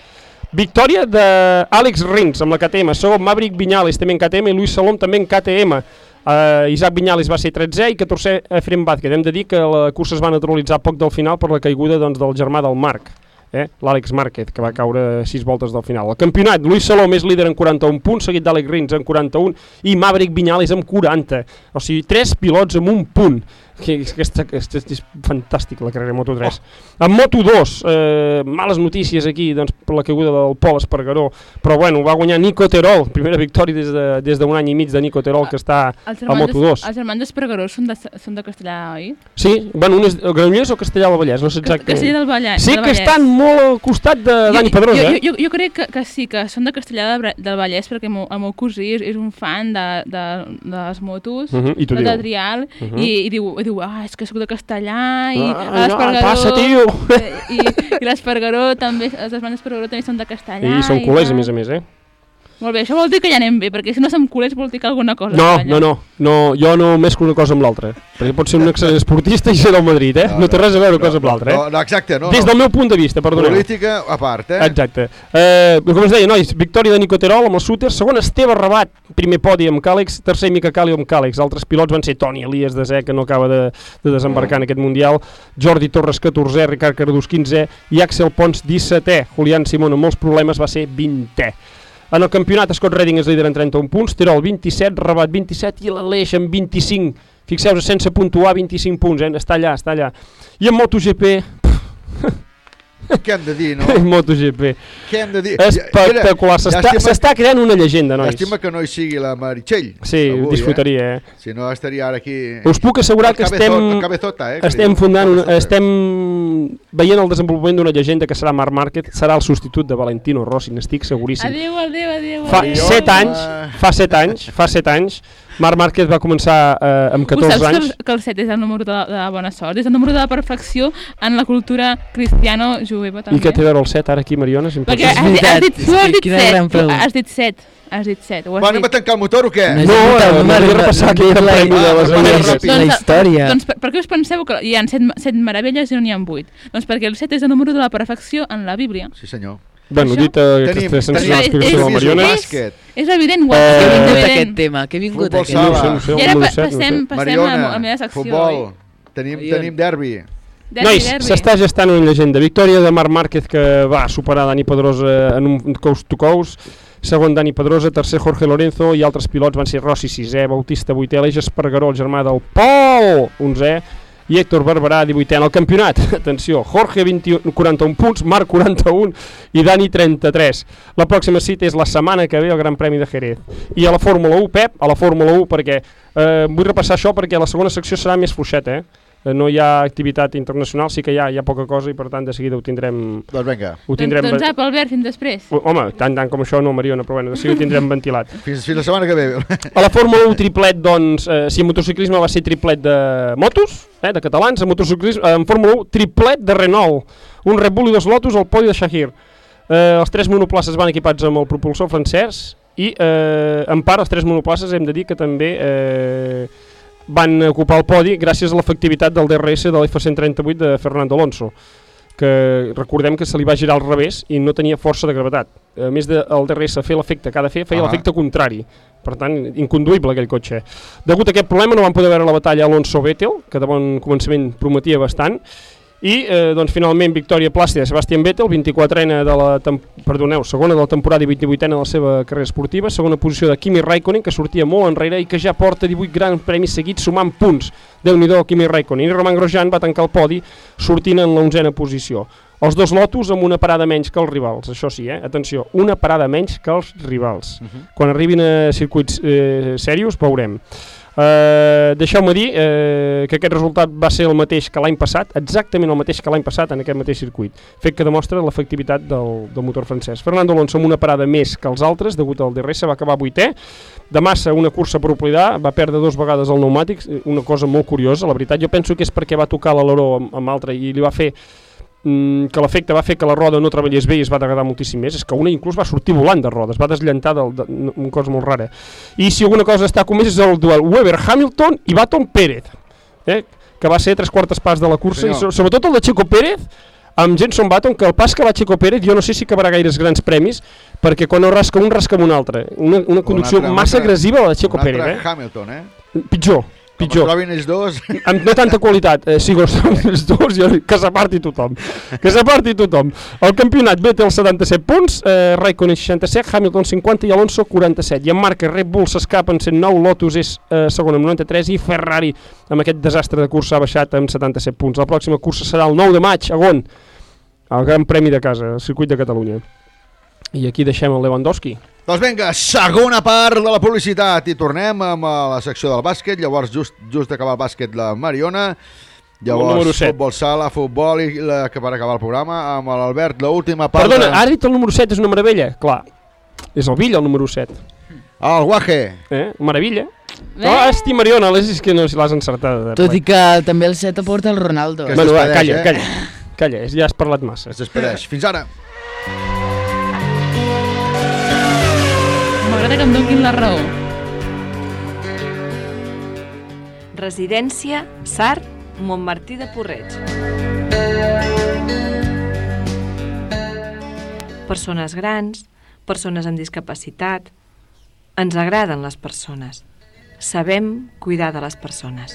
Victòria d'Àlex Rins amb la KTM, segon Maverick Viñales també en KTM i Luis Salom també en KTM. Uh, Isaac Viñales va ser 13è i 14è Efrem Vázquez. Hem de dir que la cursa es va naturalitzar poc del final per la caiguda doncs, del germà del Marc, eh? l'Àlex Márquez, que va caure 6 voltes del final. El campionat, Luis Salom és líder en 41 punts, seguit d'Àlex Rins en 41 i Maverick Viñales amb 40. O sigui, tres pilots amb un punt. Que, és, que és, és, és, és fantàstic la carrera Moto3. Oh. En Moto2, eh, males notícies aquí doncs, per la caiguda del Pol Espargaró, però bueno, va guanyar Nico Terol, primera victòria des d'un de, des any i mig de Nico Terol, que està Els a germans, Moto2. els germans d'Espargaró són, de, són de Castellà, oi? Sí, bueno, un és Granollers o Castellà del Vallès, no sé exactament. Castellà del Vallès. Sí del que Vallès. estan molt al costat de Dani Pedrosa, jo, eh? jo, jo, jo crec que, que sí, que són de Castellà de, del Vallès, perquè el meu, el meu cosí és, és un fan de, de, de les motos, Mhm, i t'ho de, diu. de trial, Mhm. i, i, diu, i diu, ah, és que soc de Castellà, i Ah, a l'Espargaró... ja, passa, tio. I, i l'Espargaró també, els germans d'Espargaró també són de Castellà. I són culers, a tal. més a més, eh? Molt bé, això vol dir que ja anem bé, perquè si no som culers vol dir que alguna cosa No, no, no, no, jo no mesclo una cosa amb l'altra. Perquè pot ser un excel·lent esportista i ser del Madrid, eh? No, no té res a veure una cosa amb l'altra, eh? No, no, exacte, no. Des no. del meu punt de vista, perdoneu. Política a part, eh? Exacte. Eh, com us deia, nois, victòria de Nico Terol amb el Súter, segon Esteve Rabat, primer podi amb Càlex, tercer Mica Cali amb Càlex. Altres pilots van ser Toni Elias de Zé, que no acaba de, de desembarcar en aquest Mundial, Jordi Torres 14è, Ricard Cardús 15è i Axel Pons 17è. Julián Simón amb molts problemes va ser 20è. En el campionat Scott Redding és líder en 31 punts, Terol 27, Rabat 27 i l'Aleix amb 25. Fixeu-vos, sense puntuar 25 punts, eh? està allà, està allà. I en MotoGP, Què hem de dir, no? MotoGP. Què hem de dir? Espectacular, s'està creant una llegenda, nois. Llàstima que no hi sigui la Meritxell. Sí, disfrutaria, eh? Si no, estaria ara aquí... Us puc assegurar que estem, cabezota, eh, estem fundant, una, estem veient el desenvolupament d'una llegenda que serà Marc Márquez, serà el substitut de Valentino Rossi, n'estic seguríssim. Adéu, adéu, adéu. Fa adéu. 7 anys, fa 7 anys, fa 7 anys, Marc Márquez va començar eh, amb Ho 14 saps anys. que el, que el 7 és el número de la, de la bona sort, és el número de la perfecció en la cultura cristiano-jueva també. I què té a veure el 7 ara aquí, Mariona? Si Perquè has, dit- has dit, tu has dit Quina 7, gran tu has dit 7, has dit 7. Ho has Va, anem a dit. tancar el motor o què? No, eh, m'hauria de repassar aquell gran premi de les Amèriques. Doncs, Doncs per, per què us penseu que hi ha 7, 7 meravelles i no n'hi ha 8? Doncs perquè el 7 és el número de la perfecció en la Bíblia. Sí, senyor. Bueno, dit eh, Tenim- sensació tenim- d'explicació de la és- Mariona... bàsquet. És evident, ho Eh, és evident. aquest tema, que ha vingut aquest sala. No no sé, el I ara pa- passem, passem a, Mariona, la, a la meva secció. futbol. Tenim, tenim derbi. Derbi, Nois, s'està gestant una llegenda. Victòria de Marc Márquez que va superar Dani Pedrosa en un coast to coast. Segon Dani Pedrosa, tercer Jorge Lorenzo i altres pilots van ser Rossi 6è, Bautista 8è, Aleix Espargaró, el germà del Pol 11è i Héctor Barberà 18è en el campionat. Atenció, Jorge 21, 41 punts, Marc 41 i Dani 33. La pròxima cita és la setmana que ve al Gran Premi de Jerez. I a la Fórmula 1, Pep, a la Fórmula 1 perquè eh, vull repassar això perquè la segona secció serà més fluixeta, eh? Eh, no hi ha activitat internacional, sí que hi ha, hi ha poca cosa i per tant de seguida ho tindrem... Doncs vinga. Ho tindrem... Doncs, doncs apa, Albert, fins després. Home, tant, tant com això no, Mariona, però bueno, de seguida ho tindrem ventilat. Fins, fins la setmana que ve. A la Fórmula 1 triplet, doncs, eh, si motociclisme va ser triplet de motos, eh, de catalans, en, motociclisme, eh, en Fórmula 1 triplet de Renault, un Red Bull i dos Lotus al podi de Shahir. Eh, els tres monoplaces van equipats amb el propulsor francès i, eh, en part, els tres monoplaces hem de dir que també eh, van ocupar el podi gràcies a l'efectivitat del DRS de l'F138 de Fernando Alonso que recordem que se li va girar al revés i no tenia força de gravetat. A més del DRS fer l'efecte que ha de fer, feia Ah. l'efecte contrari. Per tant, inconduïble aquell cotxe. Degut a aquest problema no van poder veure la batalla Alonso-Vettel, que de bon començament prometia bastant, i eh, doncs, finalment victòria plàcida de Sebastian Vettel, 24ena de la perdoneu, segona de la temporada i 28ena de la seva carrera esportiva, segona posició de Kimi Raikkonen, que sortia molt enrere i que ja porta 18 grans premis seguits sumant punts. Déu-n'hi-do Kimi Raikkonen. I Roman Grosjean va tancar el podi sortint en l'onzena posició. Els dos Lotus amb una parada menys que els rivals, això sí, eh? atenció, una parada menys que els rivals. Uh -huh. Quan arribin a circuits eh, serios veurem. Uh, Deixeu-me dir uh, que aquest resultat va ser el mateix que l'any passat, exactament el mateix que l'any passat en aquest mateix circuit, fet que demostra l'efectivitat del, del motor francès. Fernando Alonso amb una parada més que els altres, degut al DRS, va acabar vuitè, de massa una cursa per oblidar, va perdre dos vegades el pneumàtic, una cosa molt curiosa, la veritat, jo penso que és perquè va tocar l'aleró amb, amb altre i li va fer que l'efecte va fer que la roda no treballés bé i es va degradar moltíssim més, és que una inclús va sortir volant de rodes, va desllentar del, de, una cosa molt rara. I si alguna cosa està com més és el duel Weber-Hamilton i Baton Pérez, eh? que va ser tres quartes parts de la cursa, Senyor. i so, sobretot el de Checo Pérez, amb Jenson Button, que el pas que va Checo Pérez jo no sé si acabarà gaires grans premis, perquè quan no rasca un, rasca amb un altre. Una, una conducció altre- un massa altre- agressiva la de Checo un Pérez. Eh? Hamilton, eh? Pitjor, pitjor. trobin ells dos... amb no tanta qualitat, eh, si els dos, jo, que s'aparti tothom. Que s'aparti tothom. El campionat Vettel 77 punts, eh, Raikkonen 67, Hamilton 50 i Alonso 47. I en marca Red Bull s'escapa amb 109, Lotus és eh, segon amb 93 i Ferrari amb aquest desastre de cursa ha baixat amb 77 punts. La pròxima cursa serà el 9 de maig a Gon, al Gran Premi de casa, al circuit de Catalunya. I aquí deixem el Lewandowski. Doncs vinga, segona part de la publicitat i tornem amb eh, la secció del bàsquet, llavors just, just d'acabar el bàsquet la Mariona, llavors futbol sala, futbol i la, que per acabar el programa amb l'Albert, l'última part Perdona, de... dit el número 7 és una meravella? Clar, és el Villa el número 7. El Guaje. Eh? Meravella. No, esti Mariona, les és que no si l'has encertat. Tot i que també el set aporta el Ronaldo. Que es Bueno, va, calla, eh? calla. Calla, ja has parlat massa. Es despedeix. Fins ara. M'agrada que em donin la raó. Residència Sart, Montmartí de Porreig. Persones grans, persones amb discapacitat. Ens agraden les persones. Sabem cuidar de les persones.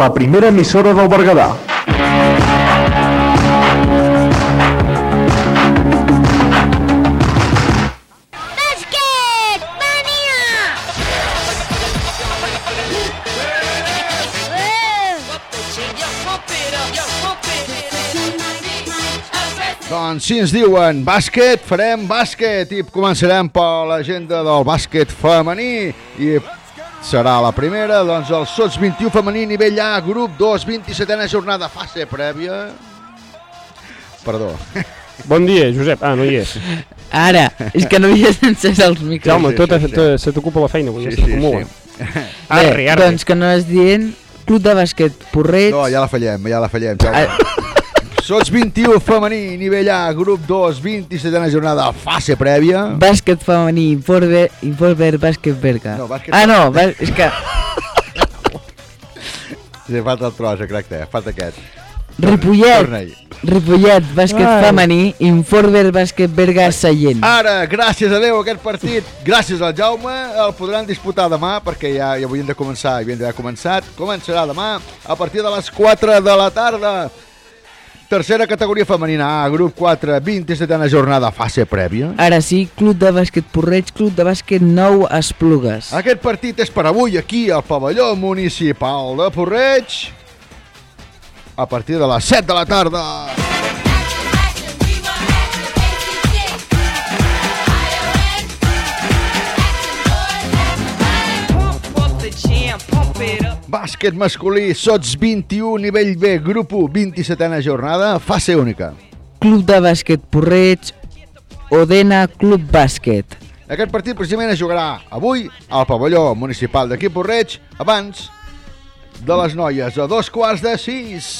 La primera emissora del Berguedà. Doncs si ens diuen bàsquet, farem bàsquet i començarem per l'agenda del bàsquet femení i serà la primera, doncs el Sots 21 femení nivell A, grup 2, 27a jornada, fase prèvia. Perdó. Bon dia, Josep. Ah, no hi és. Ara, és que no havia encès els micros. Jaume, tot tot- se t'ocupa la feina avui, Sí, sí, s'acumula. sí. Arre, Bé, arre. doncs que no es dient Club de bàsquet Porreig. No, ja la fallem, ja la fallem. Ja Ah. Sots 21 femení, nivell A, grup 2, 27a jornada, fase prèvia. Bàsquet femení, Informer, Informer Bàsquet Berga. No, bàsquet- Ah, no, ba- és que... Sí, falta el tros, correcte, falta aquest. Ripollet. Ripollet, bàsquet Ai. femení, Informer Bàsquet Berga Sallent. Ara, gràcies a Déu, aquest partit, gràcies al Jaume, el podran disputar demà, perquè ja, ja havien de començar, havien d'haver començat. Començarà demà a partir de les 4 de la tarda. Tercera categoria femenina A, grup 4, 27a jornada, fase prèvia. Ara sí, Club de Bàsquet Porreig, Club de Bàsquet Nou Esplugues. Aquest partit és per avui aquí al pavelló municipal de Porreig a partir de les 7 de la tarda. Bàsquet masculí, sots 21, nivell B, grup 1, 27a jornada, fase única. Club de Bàsquet Porreig, Odena Club Bàsquet. Aquest partit precisament es jugarà avui al pavelló municipal d'aquí Porreig, abans de les noies, a dos quarts de sis.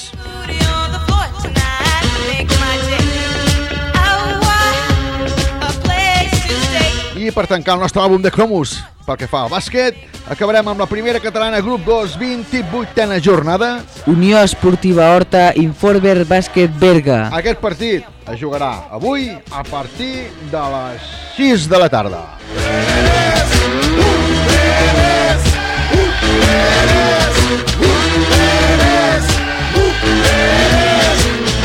I per tancar el nostre àlbum de cromos, pel que fa al bàsquet, acabarem amb la primera catalana, grup 2, 28a jornada. Unió Esportiva Horta, Informer Bàsquet Berga. Aquest partit es jugarà avui a partir de les 6 de la tarda.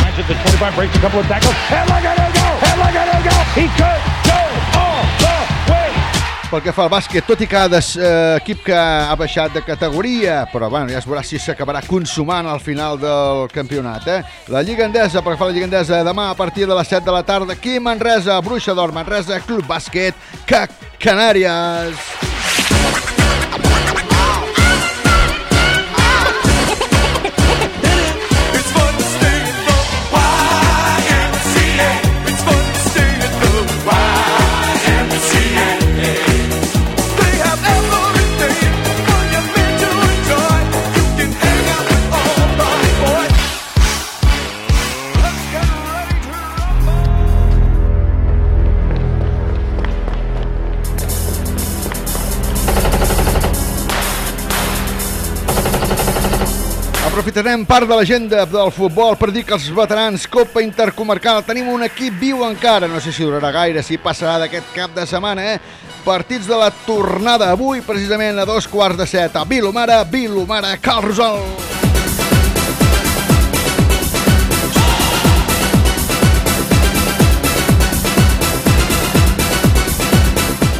Finds it to 25, breaks a couple of tackles, and look at him go! And look at him go! He could go! Pel que fa al bàsquet, tot i que cada eh, equip que ha baixat de categoria, però bueno, ja es veurà si s'acabarà consumant al final del campionat. Eh? La Lliga Endesa, pel que fa la Lliga Endesa, demà a partir de les 7 de la tarda, aquí Manresa, Bruixa d'Or, Manresa, Club Bàsquet, CAC Canàries. Aprofitarem part de l'agenda del futbol per dir que els veterans Copa Intercomarcal tenim un equip viu encara. No sé si durarà gaire, si passarà d'aquest cap de setmana, eh? Partits de la tornada avui, precisament a dos quarts de set, a Vilomara, Vilomara, Cal Rosol.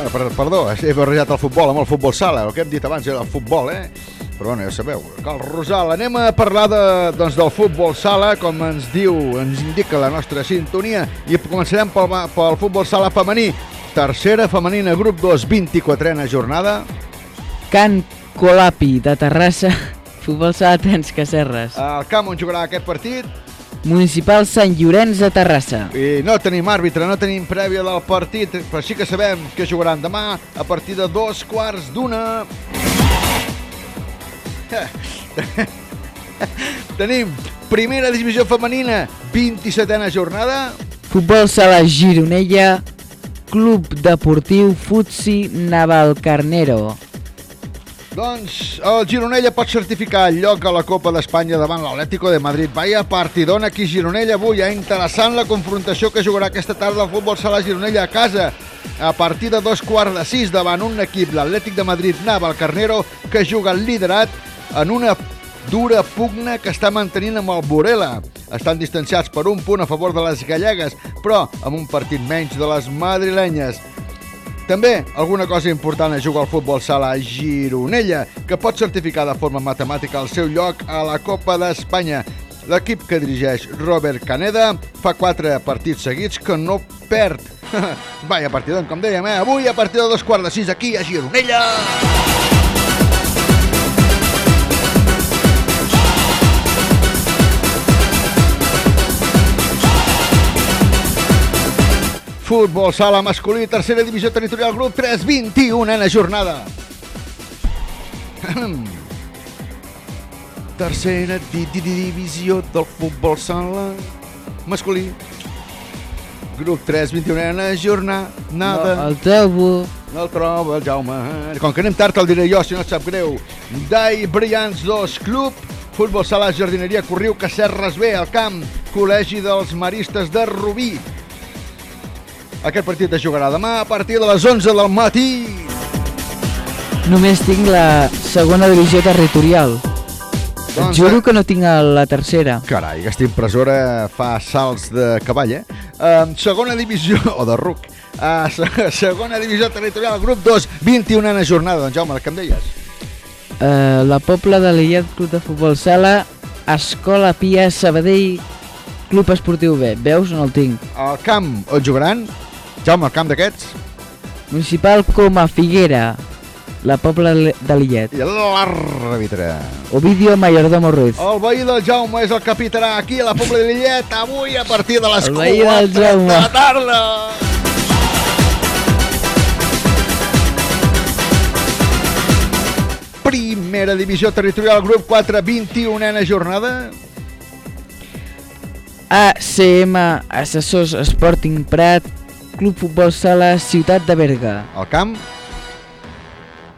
Ah, per- Perdó, he barrejat el futbol amb el futbol sala, el que hem dit abans era el futbol, eh? Però bueno, ja sabeu, Cal Rosal, anem a parlar de, doncs, del futbol sala, com ens diu, ens indica la nostra sintonia, i començarem pel, pel futbol sala femení. Tercera femenina, grup 2, 24a jornada. Can Colapi de Terrassa, Futbol Sala Tens Cacerres. El camp on jugarà aquest partit. Municipal Sant Llorenç de Terrassa. I no tenim àrbitre, no tenim prèvia del partit, però sí que sabem que jugaran demà a partir de dos quarts d'una. Tenim primera divisió femenina, 27a jornada. Futbol Sala Gironella, Club Deportiu Futsi Navalcarnero. Doncs el Gironella pot certificar el lloc a la Copa d'Espanya davant l'Atlético de Madrid. Vaya partidona aquí Gironella avui, eh? Interessant la confrontació que jugarà aquesta tarda el futbol sala Gironella a casa a partir de dos quarts de sis davant un equip, l'Atlètic de Madrid Navalcarnero, que juga el liderat en una dura pugna que està mantenint amb el Borela. Estan distanciats per un punt a favor de les gallegues, però amb un partit menys de les madrilenyes. També alguna cosa important a jugar al futbol sala a Gironella, que pot certificar de forma matemàtica el seu lloc a la Copa d'Espanya. L'equip que dirigeix Robert Caneda fa quatre partits seguits que no perd. Vaya partidon, com dèiem, eh? Avui a partir de dos quarts de sis aquí a Gironella. Futbol sala masculí, tercera divisió territorial, grup 3, 21 en la jornada. tercera di di di divisió del futbol sala. masculí. Grup 3, 21 jornada. Nada. No, el trobo. No el trobo, el Jaume. Com que anem tard, el diré jo, si no et sap greu. Dai Brillants 2, Club, Futbol Sala, Jardineria, Corriu, Cacerres B, al camp, Col·legi dels Maristes de Rubí. Aquest partit es jugarà demà a partir de les 11 del matí. Només tinc la segona divisió territorial. Et Doncs, juro que no tinc la tercera. Carai, aquesta impressora fa salts de cavall, eh? Uh, segona divisió, o de ruc. Uh, segona divisió territorial, grup 2, 21 a jornada. Doncs Jaume, què em deies? Uh, la Pobla de l'Illet Club de Futbol Sala, Escola Pia Sabadell, Club Esportiu B. Veus? No el tinc. Al camp on jugaran? Jaume, al camp d'aquests? Municipal com a Figuera, la Pobla de l'Illet. I l'àrbitre. Ovidio Mayordomo Ruiz. El veí del Jaume és el capitarà aquí a la Pobla de Lillet avui a partir de les El veí 4 del de la tarda. Primera divisió territorial, grup 4, 21a jornada. ACM Assessors Sporting Prat, Club Futbol Sala, Ciutat de Berga. El camp?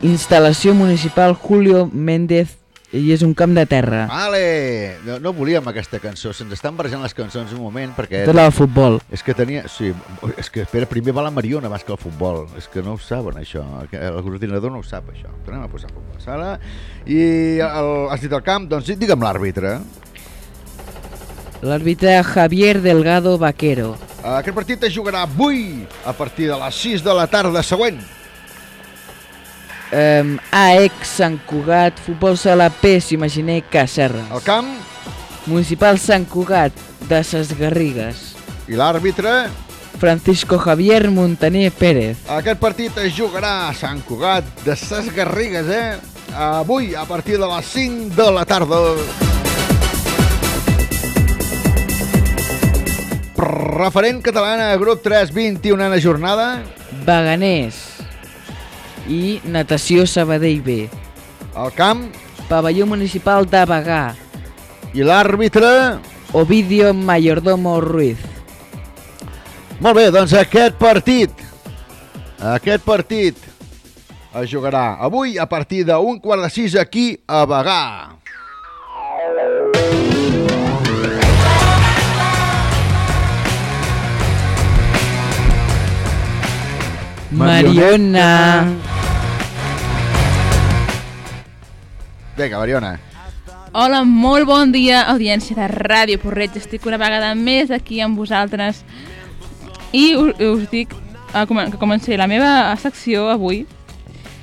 Instal·lació municipal Julio Méndez i és un camp de terra. Vale, no, no volíem aquesta cançó, se'ns estan barrejant les cançons un moment perquè... Tot el futbol. És que tenia... Sí, és que espera, primer va la Mariona abans que el futbol. És que no ho saben, això. El coordinador no ho sap, això. Tornem a posar futbol sala. I el, has dit el camp? Doncs digue'm l'àrbitre. L'àrbitre Javier Delgado Vaquero. Aquest partit es jugarà avui a partir de les 6 de la tarda següent. Um, AEC Sant Cugat, Futbol Sala P, s'imaginer Cacerres. El camp? Municipal Sant Cugat, de Ses Garrigues. I l'àrbitre? Francisco Javier Montaner Pérez. Aquest partit es jugarà a Sant Cugat de Ses Garrigues, eh? Avui, a partir de les 5 de la tarda. Referent catalana, grup 3, 21a jornada. Baganers i Natació Sabadell B. El camp? Pavelló Municipal de Bagà. I l'àrbitre? Ovidio Mayordomo Ruiz. Molt bé, doncs aquest partit, aquest partit es jugarà avui a partir d'un quart de sis aquí a Bagà. Mariona. Vinga, Mariona. Hola, molt bon dia, audiència de Ràdio Porreig. Estic una vegada més aquí amb vosaltres i us, us dic com- que començaré la meva secció avui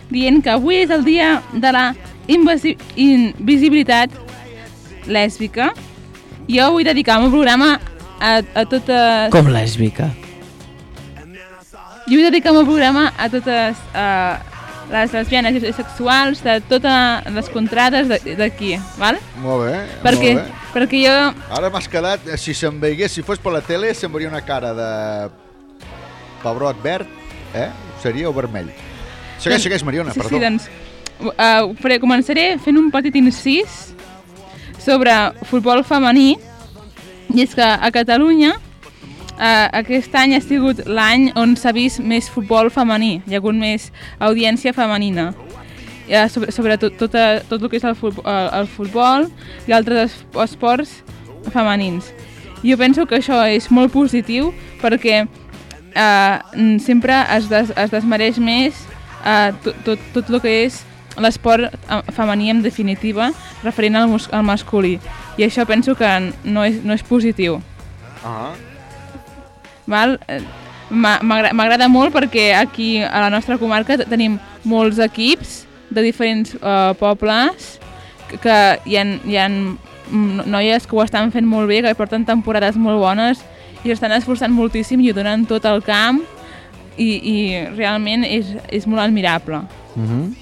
dient que avui és el dia de la invisi invisibilitat lèsbica. Jo vull dedicar el meu programa a, a totes... Com lèsbica. Jo vull dedicar el meu programa a totes uh, les lesbianes i sexuals de totes les contrades de- d'aquí, val? Molt bé, Perquè, molt bé. perquè jo... Ara m'has quedat, eh, si se'm veiés, si fos per la tele, se'm veuria una cara de pebrot verd, eh? Seria o vermell. Segueix, segueix, Mariona, sí, perdó. Sí, doncs, uh, començaré fent un petit incís sobre futbol femení i és que a Catalunya uh, aquest any ha sigut l'any on s'ha vist més futbol femení, hi ha hagut més audiència femenina. Uh, sobre, sobre tot, tot, el que és el futbol, el futbol i altres es- esports femenins. Jo penso que això és molt positiu perquè uh, sempre es, des, es desmereix més uh, tot, tot, tot el que és l'esport eh, femení en definitiva referent al, al masculí. I això penso que no és, no és positiu. Ah, val? Eh, m'a- M'agra- M'agrada molt perquè aquí a la nostra comarca te- tenim molts equips de diferents uh, pobles que, que hi, ha, hi ha noies que ho estan fent molt bé, que porten temporades molt bones i s'estan esforçant moltíssim i ho donen tot al camp i, i realment és, és molt admirable. uh -huh.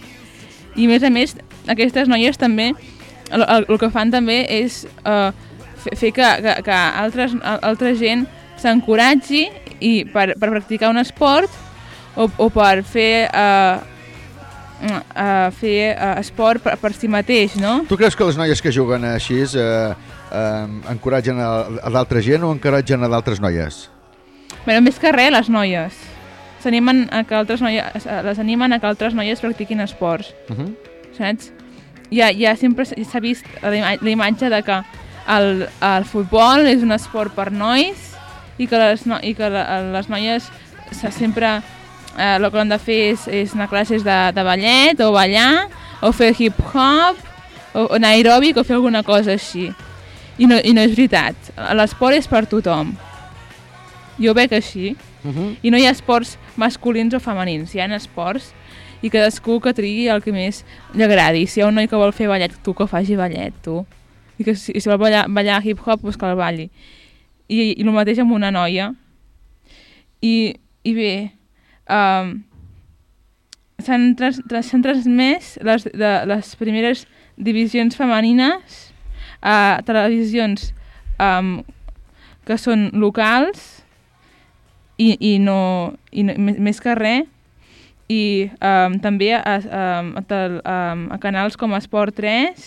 I a més a més, aquestes noies també, el, el, el que fan també és uh, fer, fer que, que, que altres, al- altra gent s'encoratgi i per, per practicar un esport o, o per fer, uh, uh, fer uh, esport per, per si mateix, no? Tu creus que les noies que juguen així eh, eh, encoratgen a, a d'altra gent o encoratgen a d'altres noies? Bueno, més que res, les noies. S'animen a que altres noies, les animen a que altres noies practiquin esports. Uh -huh. saps? Ja, ja sempre s'ha vist la ima- la imatge de que el, el futbol és un esport per nois i que les, no, i que la, les noies se, sempre eh, el que han de fer és, és anar a classes de, de ballet o ballar o fer hip-hop o, o anar aeròbic o fer alguna cosa així. I no, i no és veritat. L'esport és per tothom. Jo veig així. Uh -huh. I no hi ha esports masculins o femenins, hi ha esports i cadascú que trigui el que més li agradi. Si hi ha un noi que vol fer ballet, tu que faci ballet, tu. I que si, si vol ballar, ballar hip-hop, doncs que el balli. I, I el mateix amb una noia. I, i bé, um, s'han trans, trans, transmès les, de, les primeres divisions femenines a televisions um, que són locals i, i, no, i no, més, que res i um, també a, a, a, tel- um, a canals com Esport 3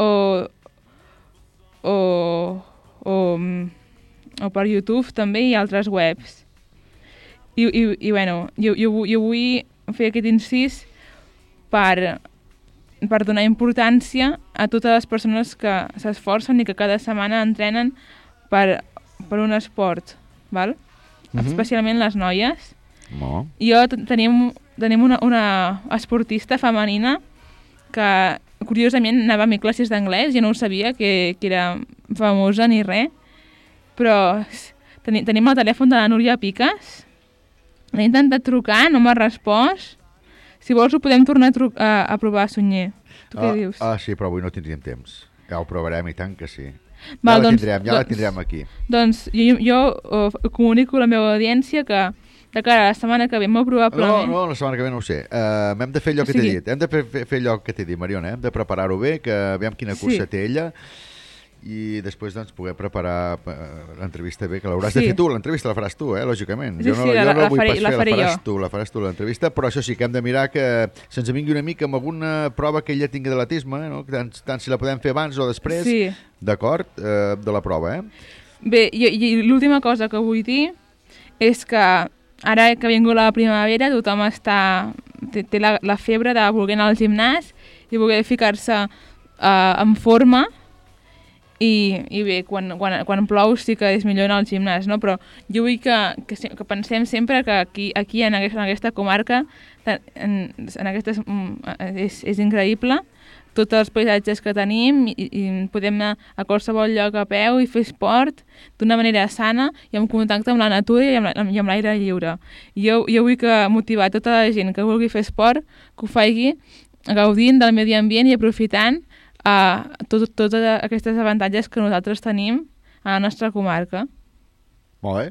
o o, o, mm, o per YouTube també i altres webs i, i, i bueno, jo, jo, jo vull fer aquest incís per, per donar importància a totes les persones que s'esforcen i que cada setmana entrenen per, per un esport, val? Mhm. especialment les noies. No. Jo tenim, tenim una, una esportista femenina que curiosament anava a mi classes d'anglès, jo no ho sabia que, que era famosa ni res, però teni, tenim el telèfon de la Núria Piques, l'he intentat trucar, no m'ha respost, si vols ho podem tornar a, a, a provar, Sunyer. Tu què ah, dius? Ah, sí, però avui no tindríem temps. Ja ho provarem i tant que sí. Val, ja la doncs- tindrem, ja la doncs- tindrem aquí. Doncs jo, jo uh, comunico a la meva audiència que de cara a la setmana que ve, molt No, probablement... no, la setmana que ve no ho sé. Uh, hem de fer allò O que t'he sigui- dit. Hem de fer, fer, fer allò que t'he dit, Mariona. eh? Hem de preparar-ho bé, que aviam quina Sí. cursa té ella i després doncs, poder preparar eh, l'entrevista bé, que l'hauràs de Sí. fer tu, l'entrevista la faràs tu, eh, lògicament. Sí, jo no, sí, la- jo no la vull faré- pas la fer, faré la faràs jo. tu, la faràs tu l'entrevista, però això sí que hem de mirar que se'ns vingui una mica amb alguna prova que ella tingui d'atletisme, eh, no? tant, tant si la podem fer abans o després, Sí. d'acord, eh, de la prova, eh? Bé, i, i l'última cosa que vull dir és que ara que ha vingut la primavera tothom està, té, té la, la febre de voler anar al gimnàs i voler ficar-se uh, en forma i, i bé, quan, quan, quan plou sí que és millor anar al gimnàs, no? però jo vull que, que, que pensem sempre que aquí, aquí en, aquesta, en aquesta comarca en, en aquestes, mm, és, és increïble tots els paisatges que tenim i, i podem anar a qualsevol lloc a peu i fer esport d'una manera sana i en contacte amb la natura i amb l'aire lliure. Jo, jo vull que motivar tota la gent que vulgui fer esport, que ho faci gaudint del medi ambient i aprofitant uh, tot, totes aquestes avantatges que nosaltres tenim a la nostra comarca. Molt bé.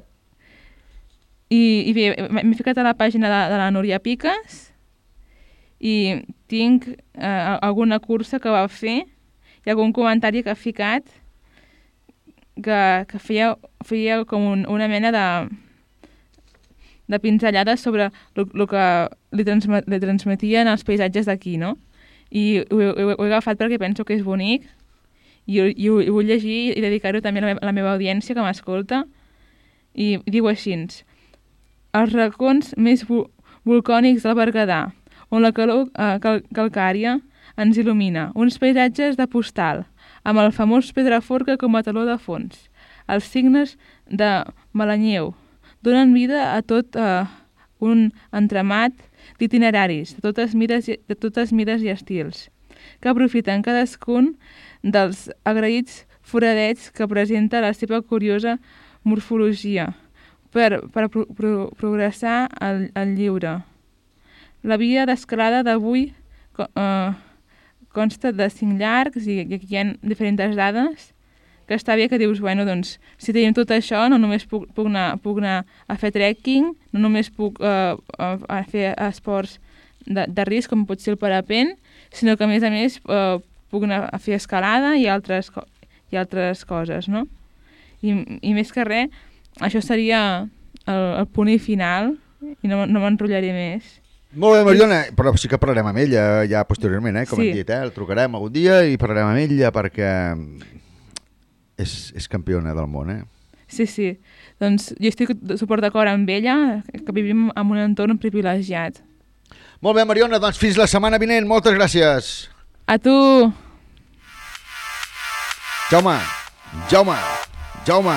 I, i bé, m'he ficat a la pàgina de, de la Núria Piques i tinc eh, alguna cursa que va fer i algun comentari que ha ficat que, que feia, feia com un, una mena de, de pinzellades sobre el que li, transmet, li transmetien els paisatges d'aquí, no? I ho, ho, ho he agafat perquè penso que és bonic. I, i, ho, i vull llegir i dedicar-ho també a la, meva, a la meva audiència que m'escolta. I diu així els racons més vo volcànics del Berguedà, on la calor eh, cal calcària ens il·lumina, uns paisatges de postal, amb el famós Pedraforca com a taló de fons. Els signes de Malanyeu donen vida a tot eh, un entremat d'itineraris de totes, mides, i- de totes mides i estils, que aprofiten cadascun dels agraïts foradets que presenta la seva curiosa morfologia per, per pro, pro, progressar al, al lliure. La via d'escalada d'avui eh, consta de cinc llargs i, i aquí hi ha diferents dades que està bé que dius, bueno, doncs, si tenim tot això, no només puc, puc, anar, puc anar a fer trekking, no només puc eh, a, fer esports de, de risc, com pot ser el parapent, sinó que, a més a més, eh, puc anar a fer escalada i altres, i altres coses, no? I, I més que res, això seria el, el punt final, i no, no m'enrotllaré més. Molt bé, Mariona, però sí que parlarem amb ella ja posteriorment, eh, com Sí. hem dit, eh? El trucarem algun dia i parlarem amb ella perquè és, és campiona del món, eh? Sí, sí. Doncs jo estic suport d'acord amb ella, que vivim en un entorn privilegiat. Molt bé, Mariona, doncs fins la setmana vinent. Moltes gràcies. A tu! Jaume, Jaume, Jaume,